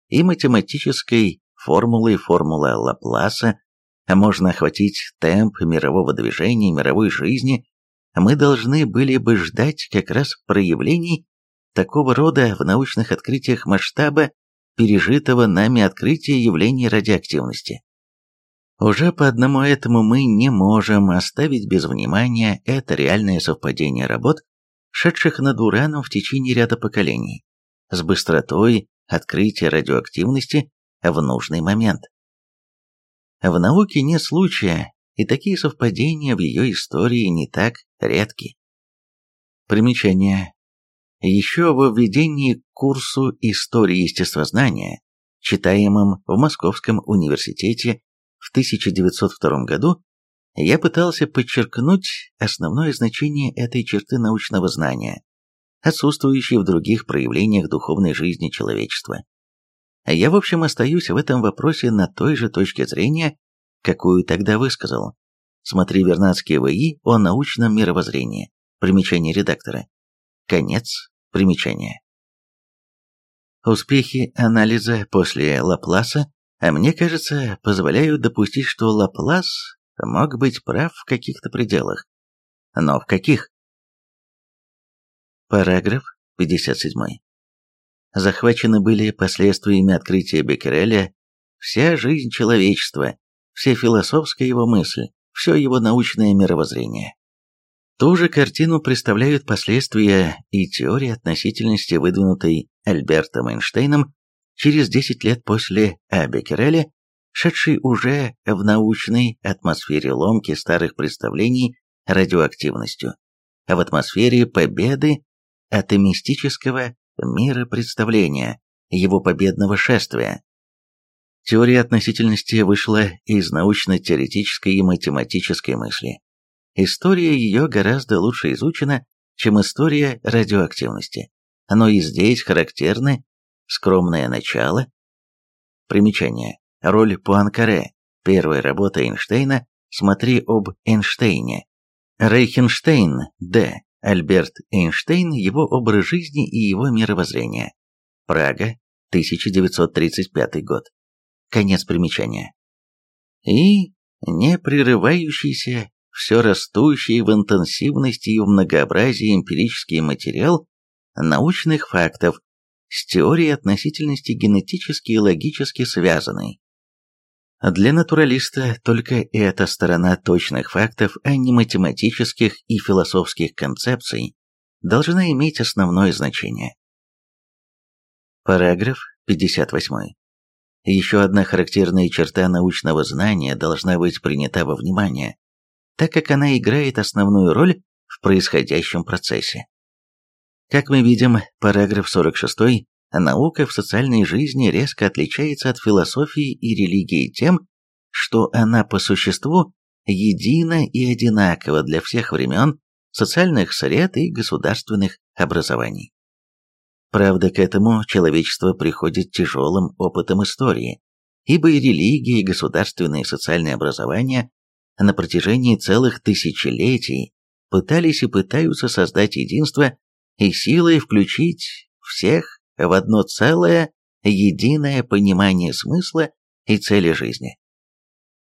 и математической формулой формула Лапласа можно охватить темп мирового движения, мировой жизни, мы должны были бы ждать как раз проявлений такого рода в научных открытиях масштаба пережитого нами открытия явлений радиоактивности. Уже по одному этому мы не можем оставить без внимания это реальное совпадение работ, шедших над ураном в течение ряда поколений, с быстротой открытия радиоактивности в нужный момент. В науке нет случая, и такие совпадения в ее истории не так редки. Примечание. Еще во введении к курсу истории естествознания, читаемым в Московском университете в 1902 году, я пытался подчеркнуть основное значение этой черты научного знания, отсутствующей в других проявлениях духовной жизни человечества. Я, в общем, остаюсь в этом вопросе на той же точке зрения, какую тогда высказал. Смотри Вернадский В.И. о научном мировоззрении. Примечание редактора. Конец примечания. Успехи анализа после Лапласа, а мне кажется, позволяют допустить, что Лаплас мог быть прав в каких-то пределах. Но в каких? Параграф 57. Захвачены были последствиями открытия Беккереля вся жизнь человечества, вся философская его мысль, все его научное мировоззрение. Ту же картину представляют последствия и теории относительности, выдвинутой Альбертом Эйнштейном через 10 лет после А. Беккереля шедший уже в научной атмосфере ломки старых представлений радиоактивностью, а в атмосфере победы атомистического миропредставления, его победного шествия. Теория относительности вышла из научно-теоретической и математической мысли. История ее гораздо лучше изучена, чем история радиоактивности. но и здесь характерны скромное начало. Примечание. Роль Пуанкаре. Первая работа Эйнштейна «Смотри об Эйнштейне». Рейхенштейн, Д. Альберт Эйнштейн, его образ жизни и его мировоззрение. Прага, 1935 год. Конец примечания. И непрерывающийся, все растущий в интенсивности и в многообразии эмпирический материал научных фактов с теорией относительности генетически и логически связанный. Для натуралиста только эта сторона точных фактов, а не математических и философских концепций, должна иметь основное значение. Параграф 58. Еще одна характерная черта научного знания должна быть принята во внимание, так как она играет основную роль в происходящем процессе. Как мы видим, параграф 46 наука в социальной жизни резко отличается от философии и религии тем, что она по существу едина и одинакова для всех времен, социальных сред и государственных образований. Правда, к этому человечество приходит тяжелым опытом истории, ибо и религия, и государственное и социальное образование на протяжении целых тысячелетий пытались и пытаются создать единство и силой включить всех в одно целое, единое понимание смысла и цели жизни.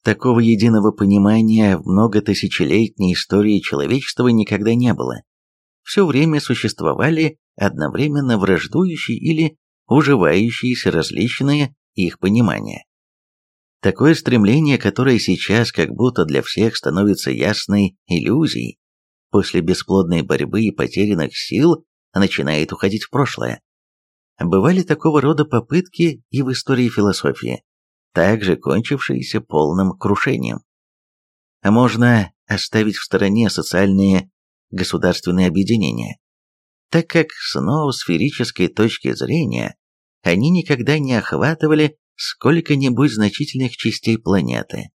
Такого единого понимания в многотысячелетней истории человечества никогда не было. Все время существовали одновременно враждующие или уживающиеся различные их понимания. Такое стремление, которое сейчас как будто для всех становится ясной иллюзией, после бесплодной борьбы и потерянных сил начинает уходить в прошлое. Бывали такого рода попытки и в истории философии, также кончившиеся полным крушением. Можно оставить в стороне социальные государственные объединения, так как с ноосферической точки зрения они никогда не охватывали сколько-нибудь значительных частей планеты.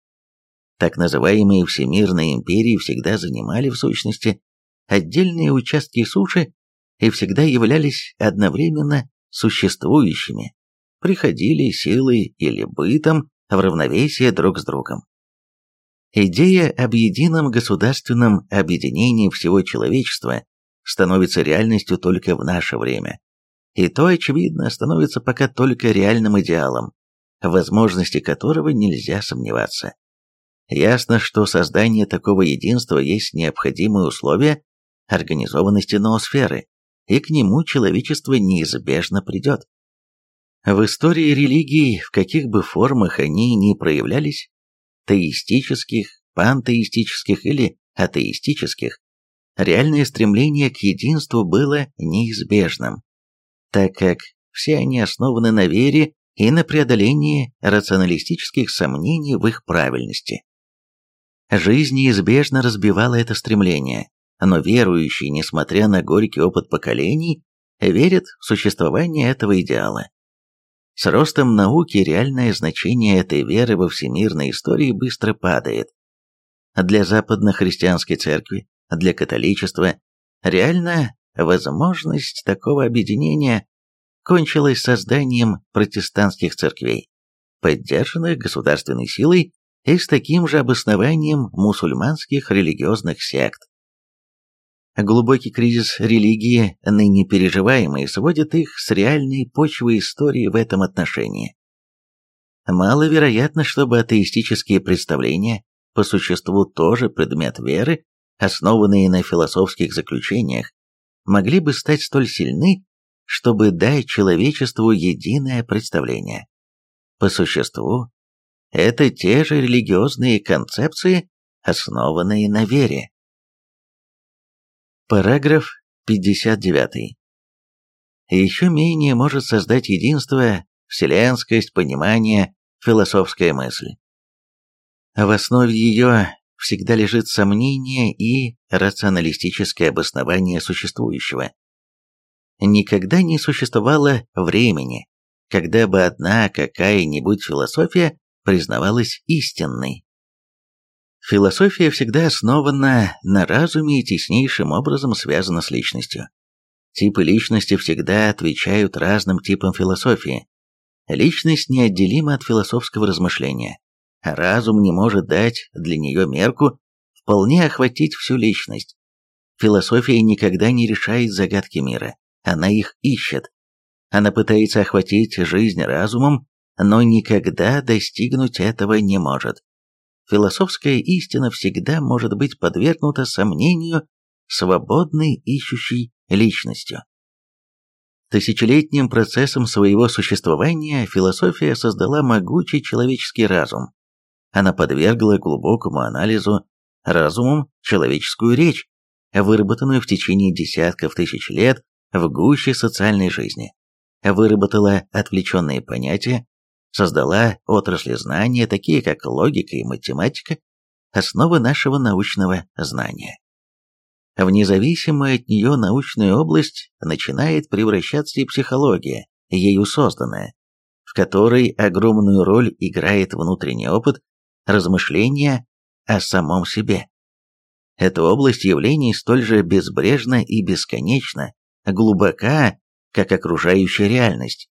Так называемые всемирные империи всегда занимали в сущности отдельные участки суши и всегда являлись одновременно существующими, приходили силой или бытом в равновесие друг с другом. Идея об едином государственном объединении всего человечества становится реальностью только в наше время. И то, очевидно, становится пока только реальным идеалом, возможности которого нельзя сомневаться. Ясно, что создание такого единства есть необходимое условие организованности ноосферы, и к нему человечество неизбежно придет. В истории религий, в каких бы формах они ни проявлялись, теистических, пантеистических или атеистических, реальное стремление к единству было неизбежным, так как все они основаны на вере и на преодолении рационалистических сомнений в их правильности. Жизнь неизбежно разбивала это стремление, но верующие, несмотря на горький опыт поколений, верят в существование этого идеала. С ростом науки реальное значение этой веры во всемирной истории быстро падает. Для западно-христианской церкви, для католичества, реально возможность такого объединения кончилась созданием протестантских церквей, поддержанных государственной силой и с таким же обоснованием мусульманских религиозных сект. Глубокий кризис религии, ныне переживаемый, сводит их с реальной почвой истории в этом отношении. Маловероятно, чтобы атеистические представления, по существу тоже предмет веры, основанные на философских заключениях, могли бы стать столь сильны, чтобы дать человечеству единое представление. По существу, это те же религиозные концепции, основанные на вере. Параграф 59. Еще менее может создать единство, вселенскость, понимание, философская мысль. В основе ее всегда лежит сомнение и рационалистическое обоснование существующего. Никогда не существовало времени, когда бы одна какая-нибудь философия признавалась истинной. Философия всегда основана на разуме и теснейшим образом связана с личностью. Типы личности всегда отвечают разным типам философии. Личность неотделима от философского размышления. Разум не может дать для нее мерку, вполне охватить всю личность. Философия никогда не решает загадки мира, она их ищет. Она пытается охватить жизнь разумом, но никогда достигнуть этого не может. Философская истина всегда может быть подвергнута сомнению свободной ищущей личностью. Тысячелетним процессом своего существования философия создала могучий человеческий разум. Она подвергла глубокому анализу разумом человеческую речь, выработанную в течение десятков тысяч лет в гуще социальной жизни, выработала отвлеченные понятия, создала отрасли знания, такие как логика и математика, основы нашего научного знания. В независимую от нее научную область начинает превращаться и психология, ею созданная, в которой огромную роль играет внутренний опыт, размышления о самом себе. Эта область явлений столь же безбрежна и бесконечна, глубока, как окружающая реальность.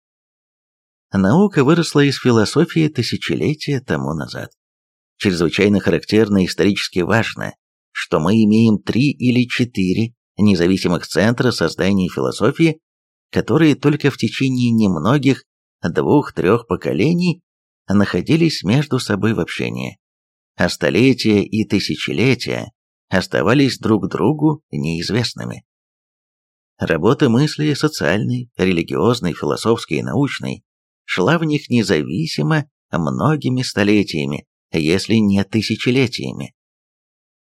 Наука выросла из философии тысячелетия тому назад. Чрезвычайно характерно и исторически важно, что мы имеем три или четыре независимых центра создания философии, которые только в течение немногих двух-трех поколений находились между собой в общении, а столетия и тысячелетия оставались друг другу неизвестными. Работа мысли социальной, религиозной, философской и научной шла в них независимо многими столетиями, если не тысячелетиями.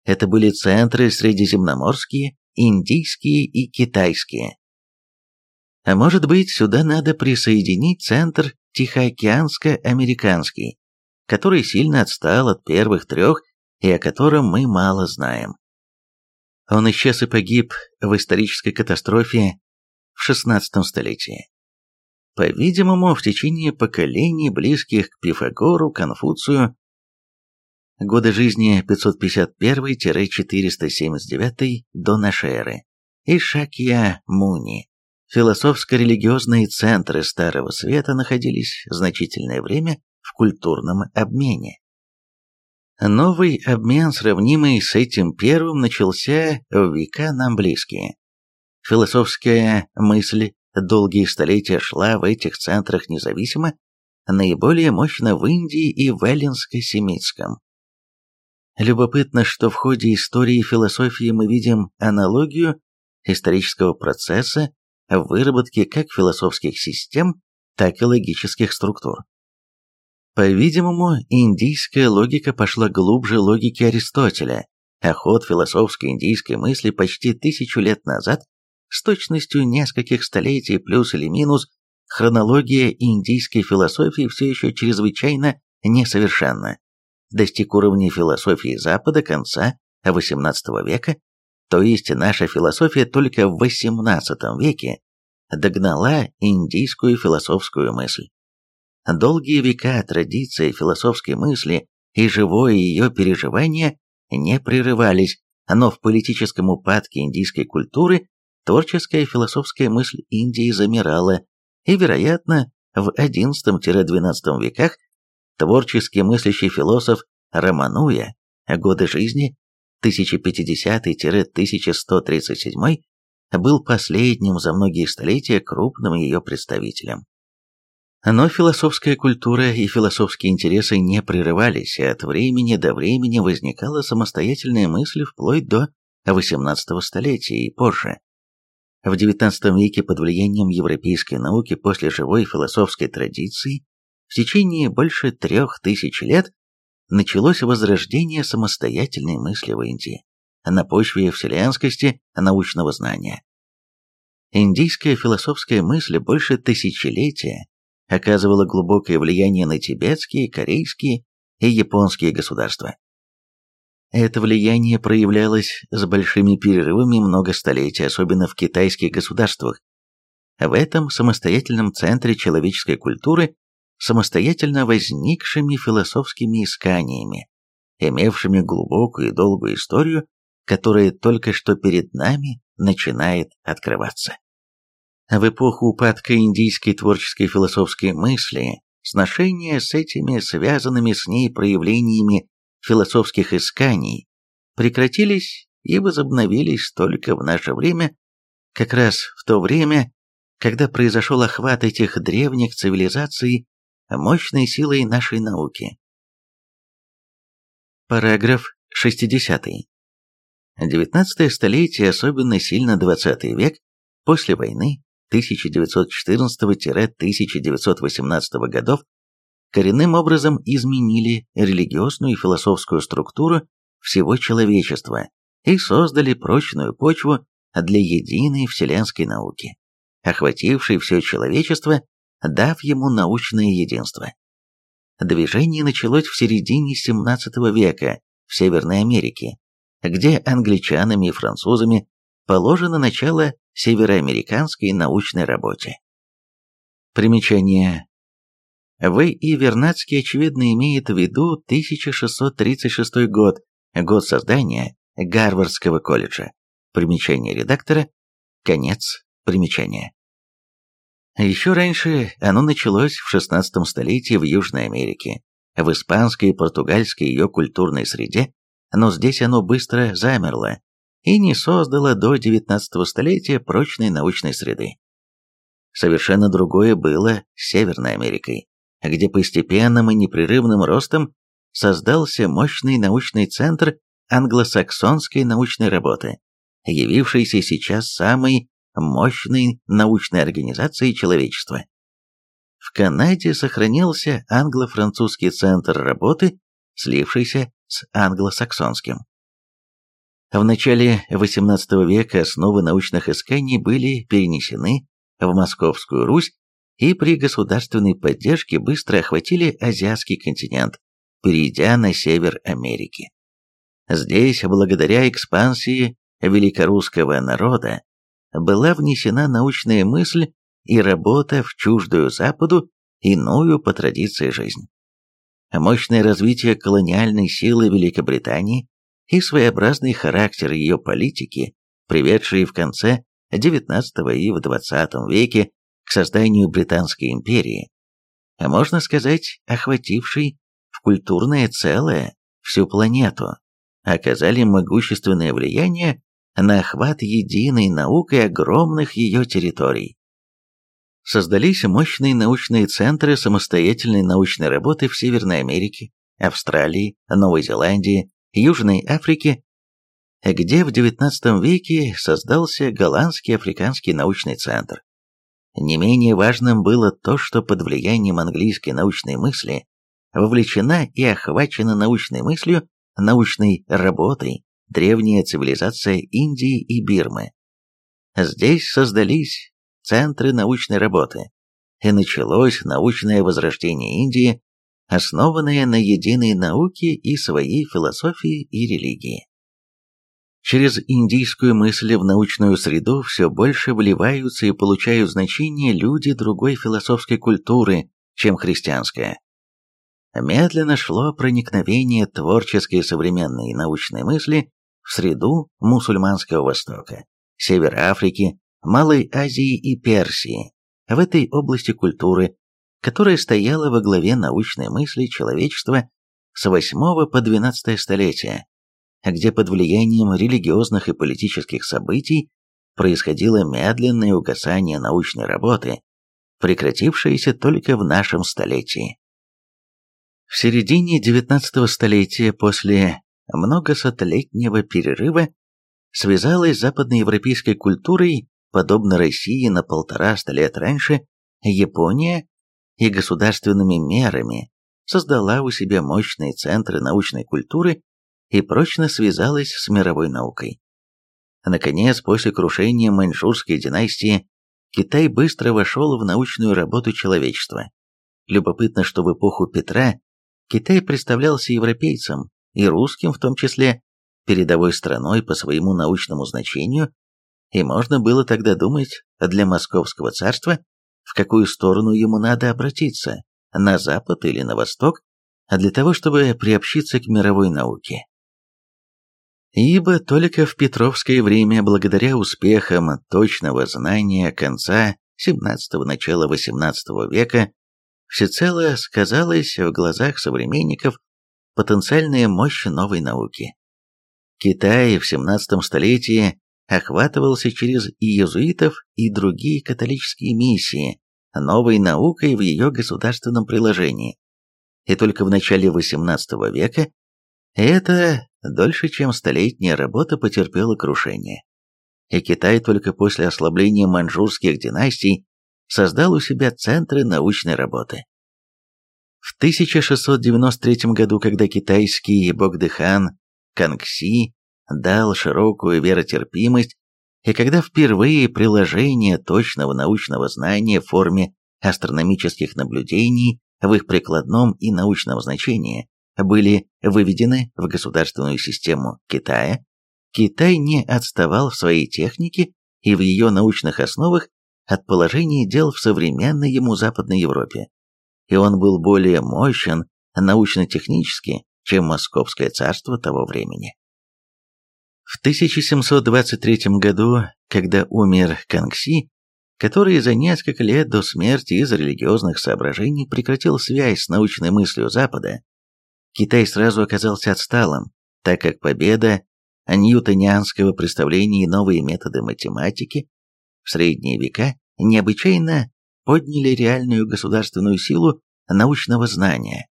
Это были центры средиземноморские, индийские и китайские. А может быть, сюда надо присоединить центр Тихоокеанско-американский, который сильно отстал от первых трех и о котором мы мало знаем. Он исчез и погиб в исторической катастрофе в XVI столетии. По-видимому, в течение поколений, близких к Пифагору, Конфуцию, годы жизни 551-479 до эры, и Шакья Муни, философско-религиозные центры Старого Света находились значительное время в культурном обмене. Новый обмен, сравнимый с этим первым, начался в века нам близкие. Философская мысль долгие столетия шла в этих центрах независимо, наиболее мощно в Индии и в Эллинско-Семитском. Любопытно, что в ходе истории философии мы видим аналогию исторического процесса в выработке как философских систем, так и логических структур. По-видимому, индийская логика пошла глубже логики Аристотеля, а ход философской индийской мысли почти тысячу лет назад, с точностью нескольких столетий плюс или минус, хронология индийской философии все еще чрезвычайно несовершенна. Достиг уровня философии Запада конца XVIII века, то есть наша философия только в XVIII веке догнала индийскую философскую мысль. Долгие века традиции философской мысли и живое ее переживание не прерывались, но в политическом упадке индийской культуры творческая философская мысль Индии замирала, и, вероятно, в XI-XII веках творчески мыслящий философ Рамануя, годы жизни 1050-1137, был последним за многие столетия крупным ее представителем. Но философская культура и философские интересы не прерывались, и от времени до времени возникала самостоятельная мысль вплоть до XVIII столетия и позже. В XIX веке под влиянием европейской науки после живой философской традиции в течение больше трех тысяч лет началось возрождение самостоятельной мысли в Индии на почве вселенскости научного знания. Индийская философская мысль больше тысячелетия оказывала глубокое влияние на тибетские, корейские и японские государства. Это влияние проявлялось с большими перерывами много столетий, особенно в китайских государствах. В этом самостоятельном центре человеческой культуры самостоятельно возникшими философскими исканиями, имевшими глубокую и долгую историю, которая только что перед нами начинает открываться. В эпоху упадка индийской творческой философской мысли сношения с этими связанными с ней проявлениями философских исканий прекратились и возобновились только в наше время, как раз в то время, когда произошел охват этих древних цивилизаций мощной силой нашей науки. Параграф 60. 19 столетие, особенно сильно 20 век, после войны 1914-1918 годов, коренным образом изменили религиозную и философскую структуру всего человечества и создали прочную почву для единой вселенской науки, охватившей все человечество, дав ему научное единство. Движение началось в середине XVII века в Северной Америке, где англичанами и французами положено начало североамериканской научной работе. Примечание. В. И. Вернадский, очевидно, имеет в виду 1636 год, год создания Гарвардского колледжа. Примечание редактора. Конец примечания. Еще раньше оно началось в XVI столетии в Южной Америке, в испанской и португальской ее культурной среде, но здесь оно быстро замерло и не создало до XIX столетия прочной научной среды. Совершенно другое было с Северной Америкой, где постепенным и непрерывным ростом создался мощный научный центр англосаксонской научной работы, явившийся сейчас самой мощной научной организацией человечества. В Канаде сохранился англо-французский центр работы, слившийся с англосаксонским. В начале XVIII века основы научных исканий были перенесены в Московскую Русь и при государственной поддержке быстро охватили азиатский континент, перейдя на север Америки. Здесь, благодаря экспансии великорусского народа, была внесена научная мысль и работа в чуждую Западу иную по традиции жизнь. Мощное развитие колониальной силы Великобритании и своеобразный характер ее политики, приведшие в конце XIX и в XX веке к созданию Британской империи, а можно сказать, охватившей в культурное целое всю планету, оказали могущественное влияние на охват единой наукой огромных ее территорий. Создались мощные научные центры самостоятельной научной работы в Северной Америке, Австралии, Новой Зеландии, Южной Африке, где в XIX веке создался Голландский африканский научный центр. Не менее важным было то, что под влиянием английской научной мысли вовлечена и охвачена научной мыслью, научной работой древняя цивилизация Индии и Бирмы. Здесь создались центры научной работы, и началось научное возрождение Индии, основанное на единой науке и своей философии и религии. Через индийскую мысль в научную среду все больше вливаются и получают значение люди другой философской культуры, чем христианская. Медленно шло проникновение творческой современной научной мысли в среду мусульманского Востока, Севера Африки, Малой Азии и Персии, в этой области культуры, которая стояла во главе научной мысли человечества с 8 по 12 столетия, где под влиянием религиозных и политических событий происходило медленное угасание научной работы, прекратившееся только в нашем столетии. В середине XIX столетия после многосотлетнего перерыва связалась с западноевропейской культурой, подобно России на полтораста лет раньше, Япония и государственными мерами создала у себя мощные центры научной культуры и прочно связалась с мировой наукой. Наконец, после крушения маньчжурской династии, Китай быстро вошел в научную работу человечества. Любопытно, что в эпоху Петра Китай представлялся европейцам, и русским в том числе, передовой страной по своему научному значению, и можно было тогда думать для Московского царства, в какую сторону ему надо обратиться, на запад или на восток, а для того, чтобы приобщиться к мировой науке. Ибо только в Петровское время, благодаря успехам точного знания конца XVII – начала XVIII века, всецело сказалась в глазах современников потенциальная мощь новой науки. Китай в XVII столетии охватывался через иезуитов и другие католические миссии новой наукой в ее государственном приложении. И только в начале XVIII века эта дольше, чем столетняя работа потерпела крушение. И Китай только после ослабления маньчжурских династий создал у себя центры научной работы. В 1693 году, когда китайский Богдыхан Кангси дал широкую веротерпимость, и когда впервые приложение точного научного знания в форме астрономических наблюдений в их прикладном и научном значении были выведены в государственную систему Китая, Китай не отставал в своей технике и в ее научных основах от положения дел в современной ему Западной Европе, и он был более мощен научно-технически, чем Московское царство того времени. В 1723 году, когда умер Кангси, который за несколько лет до смерти из религиозных соображений прекратил связь с научной мыслью Запада, Китай сразу оказался отсталым, так как победа ньютонианского представления и новые методы математики в средние века необычайно подняли реальную государственную силу научного знания.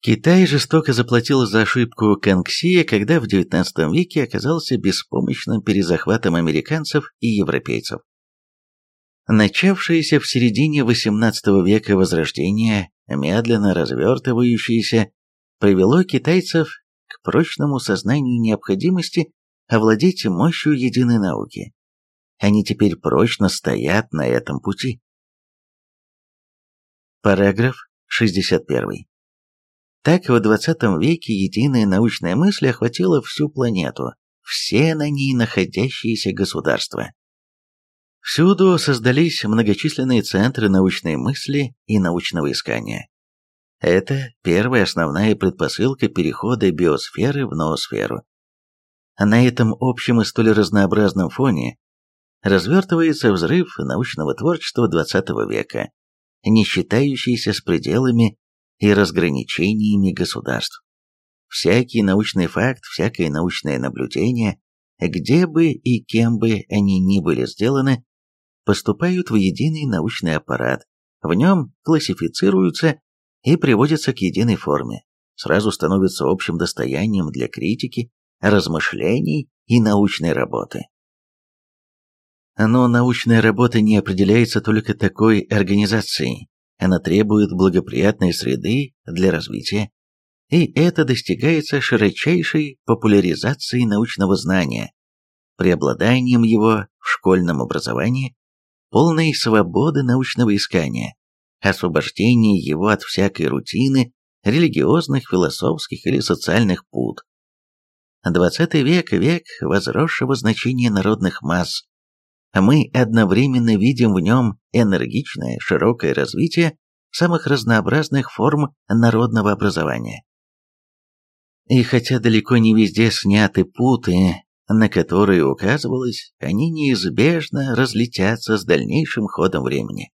Китай жестоко заплатил за ошибку Кангсия, когда в XIX веке оказался беспомощным перед захватом американцев и европейцев. Начавшееся в середине XVIII века возрождение, медленно развертывающееся, привело китайцев к прочному сознанию необходимости овладеть мощью единой науки. Они теперь прочно стоят на этом пути. Параграф 61. Так в XX веке единая научная мысль охватила всю планету, все на ней находящиеся государства. Всюду создались многочисленные центры научной мысли и научного искания. Это первая основная предпосылка перехода биосферы в ноосферу. На этом общем и столь разнообразном фоне развертывается взрыв научного творчества XX века, не считающийся с пределами и разграничениями государств. Всякий научный факт, всякое научное наблюдение, где бы и кем бы они ни были сделаны, поступают в единый научный аппарат, в нем классифицируются и приводятся к единой форме, сразу становятся общим достоянием для критики, размышлений и научной работы. Но научная работа не определяется только такой организацией, она требует благоприятной среды для развития, и это достигается широчайшей популяризацией научного знания, преобладанием его в школьном образовании полной свободы научного искания, освобождения его от всякой рутины, религиозных, философских или социальных пут. XX век – век возросшего значения народных масс. Мы одновременно видим в нем энергичное, широкое развитие самых разнообразных форм народного образования. И хотя далеко не везде сняты путы на которые указывалось, они неизбежно разлетятся с дальнейшим ходом времени.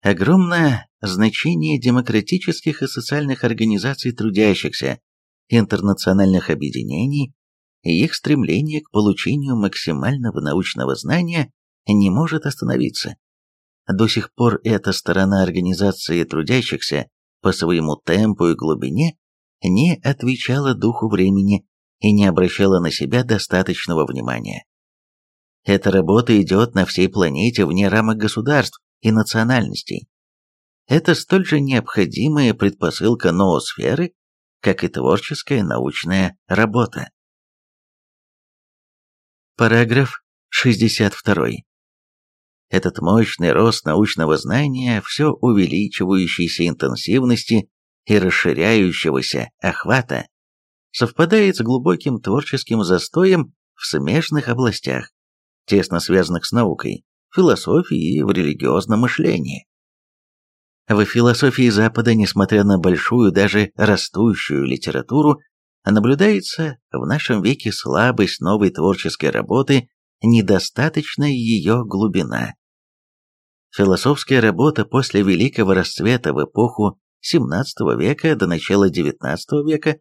Огромное значение демократических и социальных организаций трудящихся, интернациональных объединений и их стремление к получению максимального научного знания не может остановиться. До сих пор эта сторона организации трудящихся по своему темпу и глубине не отвечала духу времени и не обращала на себя достаточного внимания. Эта работа идет на всей планете вне рамок государств и национальностей. Это столь же необходимая предпосылка ноосферы, как и творческая научная работа. Параграф 62. Этот мощный рост научного знания, все увеличивающейся интенсивности и расширяющегося охвата совпадает с глубоким творческим застоем в смежных областях, тесно связанных с наукой, философией и в религиозном мышлении. В философии Запада, несмотря на большую, даже растущую литературу, наблюдается в нашем веке слабость новой творческой работы, недостаточная ее глубина. Философская работа после Великого расцвета в эпоху XVII века до начала XIX века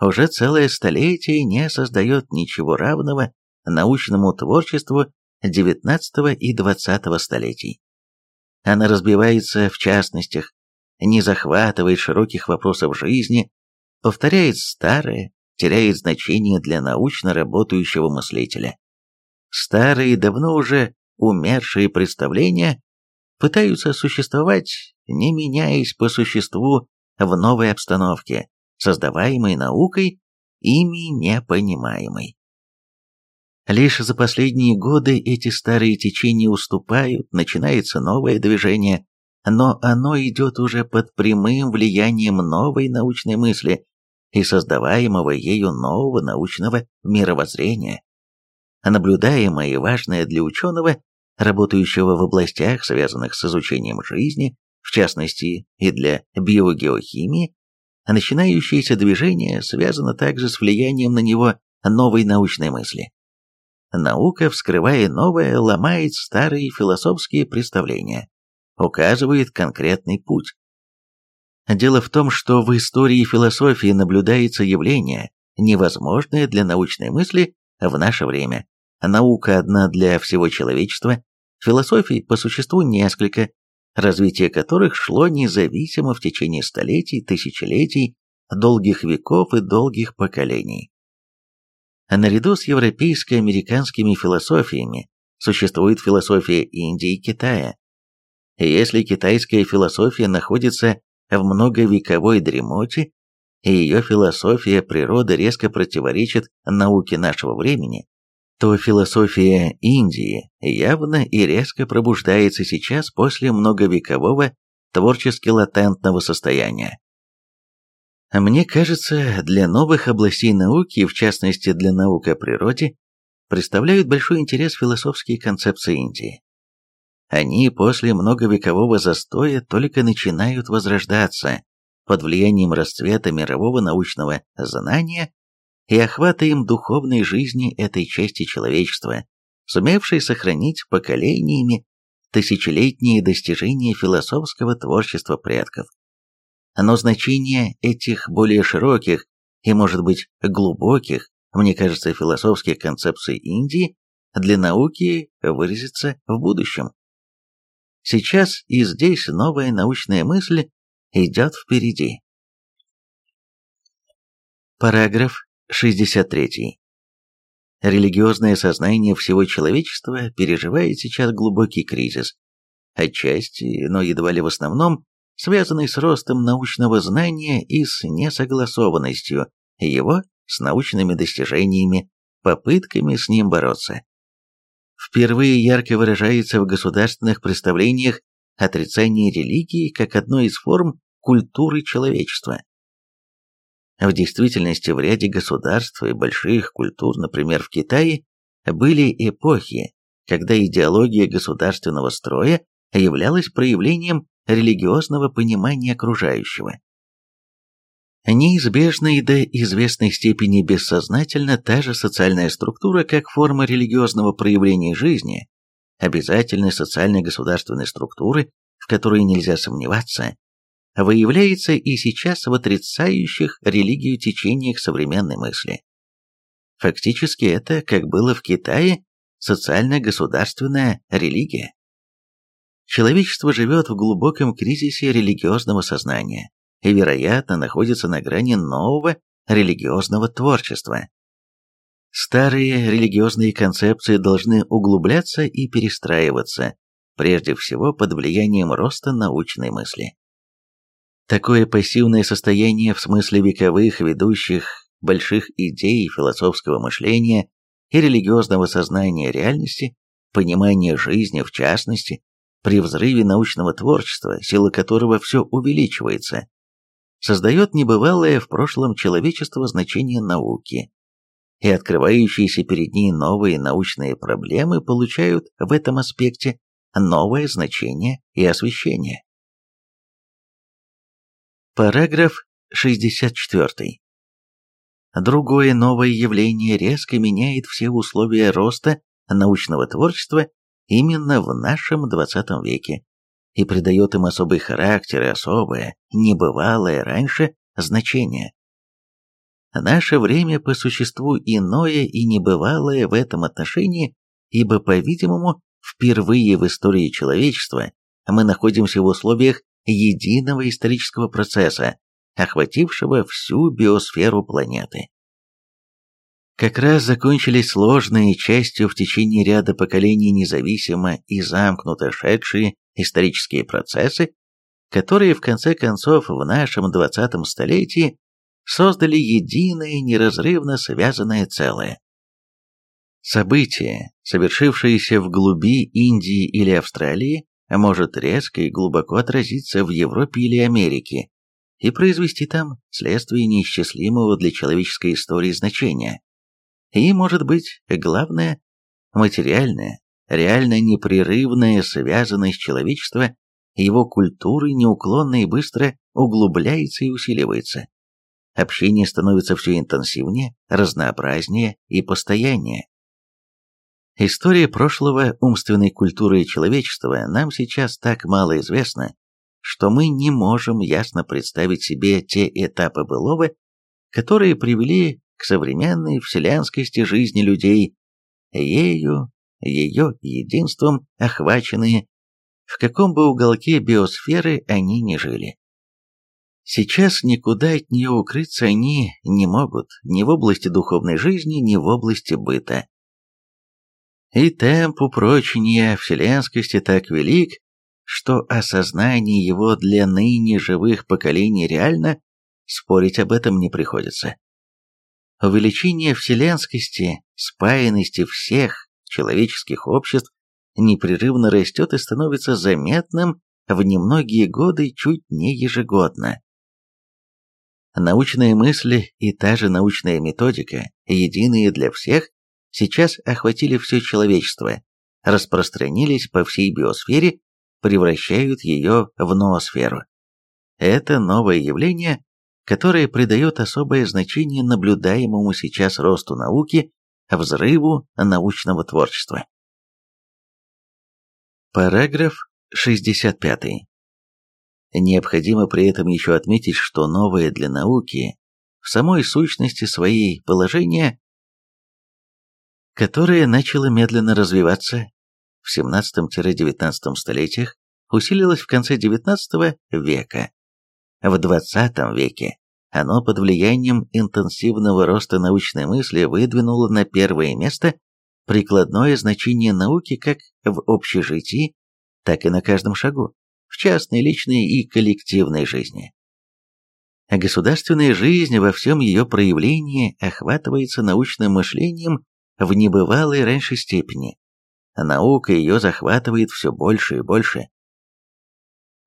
уже целое столетие не создает ничего равного научному творчеству XIX и XX столетий. Она разбивается в частностях, не захватывает широких вопросов жизни, повторяет старое, теряет значение для научно работающего мыслителя. Старые, давно уже умершие представления пытаются существовать, не меняясь по существу в новой обстановке, создаваемой наукой, ими непонимаемой. Лишь за последние годы эти старые течения уступают, начинается новое движение, но оно идет уже под прямым влиянием новой научной мысли и создаваемого ею нового научного мировоззрения. Наблюдаемое и важное для ученого, работающего в областях, связанных с изучением жизни, в частности и для биогеохимии, начинающееся движение связано также с влиянием на него новой научной мысли. Наука, вскрывая новое, ломает старые философские представления указывает конкретный путь. Дело в том, что в истории философии наблюдается явление, невозможное для научной мысли в наше время. Наука одна для всего человечества, философий по существу несколько, развитие которых шло независимо в течение столетий, тысячелетий, долгих веков и долгих поколений. Наряду с европейско-американскими философиями существует философия Индии и Китая, если китайская философия находится в многовековой дремоте, и ее философия природы резко противоречит науке нашего времени, то философия Индии явно и резко пробуждается сейчас после многовекового творчески латентного состояния. Мне кажется, для новых областей науки, в частности для наук о природе, представляют большой интерес философские концепции Индии. Они после многовекового застоя только начинают возрождаться под влиянием расцвета мирового научного знания и охвата им духовной жизни этой части человечества, сумевшей сохранить поколениями тысячелетние достижения философского творчества предков. Но значение этих более широких и, может быть, глубоких, мне кажется, философских концепций Индии для науки выразится в будущем. Сейчас и здесь новая научная мысль идет впереди. Параграф 63. Религиозное сознание всего человечества переживает сейчас глубокий кризис, отчасти, но едва ли в основном, связанный с ростом научного знания и с несогласованностью его с научными достижениями, попытками с ним бороться впервые ярко выражается в государственных представлениях отрицание религии как одной из форм культуры человечества. В действительности в ряде государств и больших культур, например, в Китае, были эпохи, когда идеология государственного строя являлась проявлением религиозного понимания окружающего. Неизбежна и до известной степени бессознательно та же социальная структура, как форма религиозного проявления жизни, обязательной социальной государственной структуры, в которой нельзя сомневаться, выявляется и сейчас в отрицающих религию течениях современной мысли. Фактически это, как было в Китае, социально-государственная религия. Человечество живет в глубоком кризисе религиозного сознания, и, вероятно, находится на грани нового религиозного творчества. Старые религиозные концепции должны углубляться и перестраиваться, прежде всего под влиянием роста научной мысли. Такое пассивное состояние в смысле вековых ведущих больших идей философского мышления и религиозного сознания реальности, понимания жизни в частности, при взрыве научного творчества, сила которого все увеличивается, создает небывалое в прошлом человечество значение науки, и открывающиеся перед ней новые научные проблемы получают в этом аспекте новое значение и освещение. Параграф 64. другое новое явление резко меняет все условия роста научного творчества именно в нашем 20 веке и придает им особый характер и особое, небывалое раньше, значение. Наше время по существу иное и небывалое в этом отношении, ибо, по-видимому, впервые в истории человечества мы находимся в условиях единого исторического процесса, охватившего всю биосферу планеты. Как раз закончились сложные частью в течение ряда поколений независимо и замкнуто шедшие исторические процессы, которые в конце концов в нашем 20 столетии создали единое неразрывно связанное целое. Событие, совершившееся в глуби Индии или Австралии, может резко и глубоко отразиться в Европе или Америке и произвести там следствие неисчислимого для человеческой истории значения. И, может быть, главное, материальная, реально непрерывная связанность человечества его культуры неуклонно и быстро углубляется и усиливается. Общение становится все интенсивнее, разнообразнее и постояннее. История прошлого умственной культуры человечества нам сейчас так мало известна, что мы не можем ясно представить себе те этапы былого, которые привели к современной вселенскости жизни людей, ею, ее единством охваченные, в каком бы уголке биосферы они ни жили. Сейчас никуда от нее укрыться они не могут ни в области духовной жизни, ни в области быта и темп упрочения вселенскости так велик, что осознание его для ныне живых поколений реально, спорить об этом не приходится. Увеличение вселенскости, спаянности всех человеческих обществ непрерывно растет и становится заметным в немногие годы чуть не ежегодно. Научные мысли и та же научная методика, единые для всех, сейчас охватили все человечество, распространились по всей биосфере, превращают ее в ноосферу. Это новое явление, которое придает особое значение наблюдаемому сейчас росту науки, взрыву научного творчества. Параграф 65. Необходимо при этом еще отметить, что новое для науки в самой сущности своей положение которое начало медленно развиваться в 17-19 столетиях, усилилось в конце XIX века. В XX веке оно под влиянием интенсивного роста научной мысли выдвинуло на первое место прикладное значение науки как в общежитии, так и на каждом шагу, в частной, личной и коллективной жизни. Государственная жизнь во всем ее проявлении охватывается научным мышлением в небывалой раньше степени. Наука ее захватывает все больше и больше.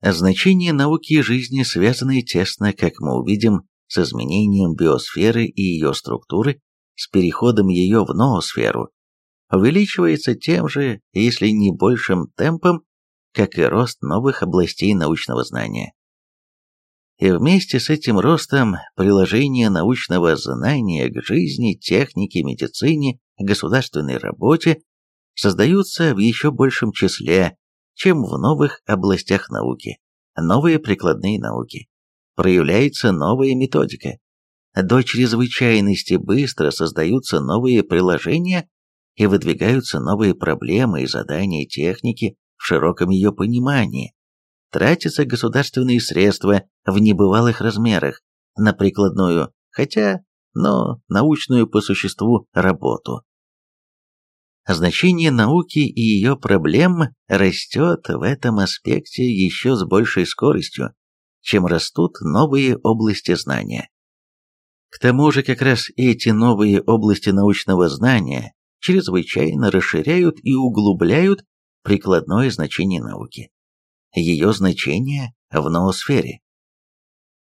Значение науки и жизни связаны тесно, как мы увидим, с изменением биосферы и ее структуры, с переходом ее в ноосферу, увеличивается тем же, если не большим темпом, как и рост новых областей научного знания. И вместе с этим ростом приложение научного знания к жизни, технике, медицине, государственной работе создаются в еще большем числе, чем в новых областях науки, новые прикладные науки. Проявляется новая методика. До чрезвычайности быстро создаются новые приложения и выдвигаются новые проблемы и задания техники в широком ее понимании. Тратятся государственные средства в небывалых размерах на прикладную, хотя, но научную по существу работу. Значение науки и ее проблем растет в этом аспекте еще с большей скоростью, чем растут новые области знания. К тому же как раз эти новые области научного знания чрезвычайно расширяют и углубляют прикладное значение науки. Ее значение в ноосфере.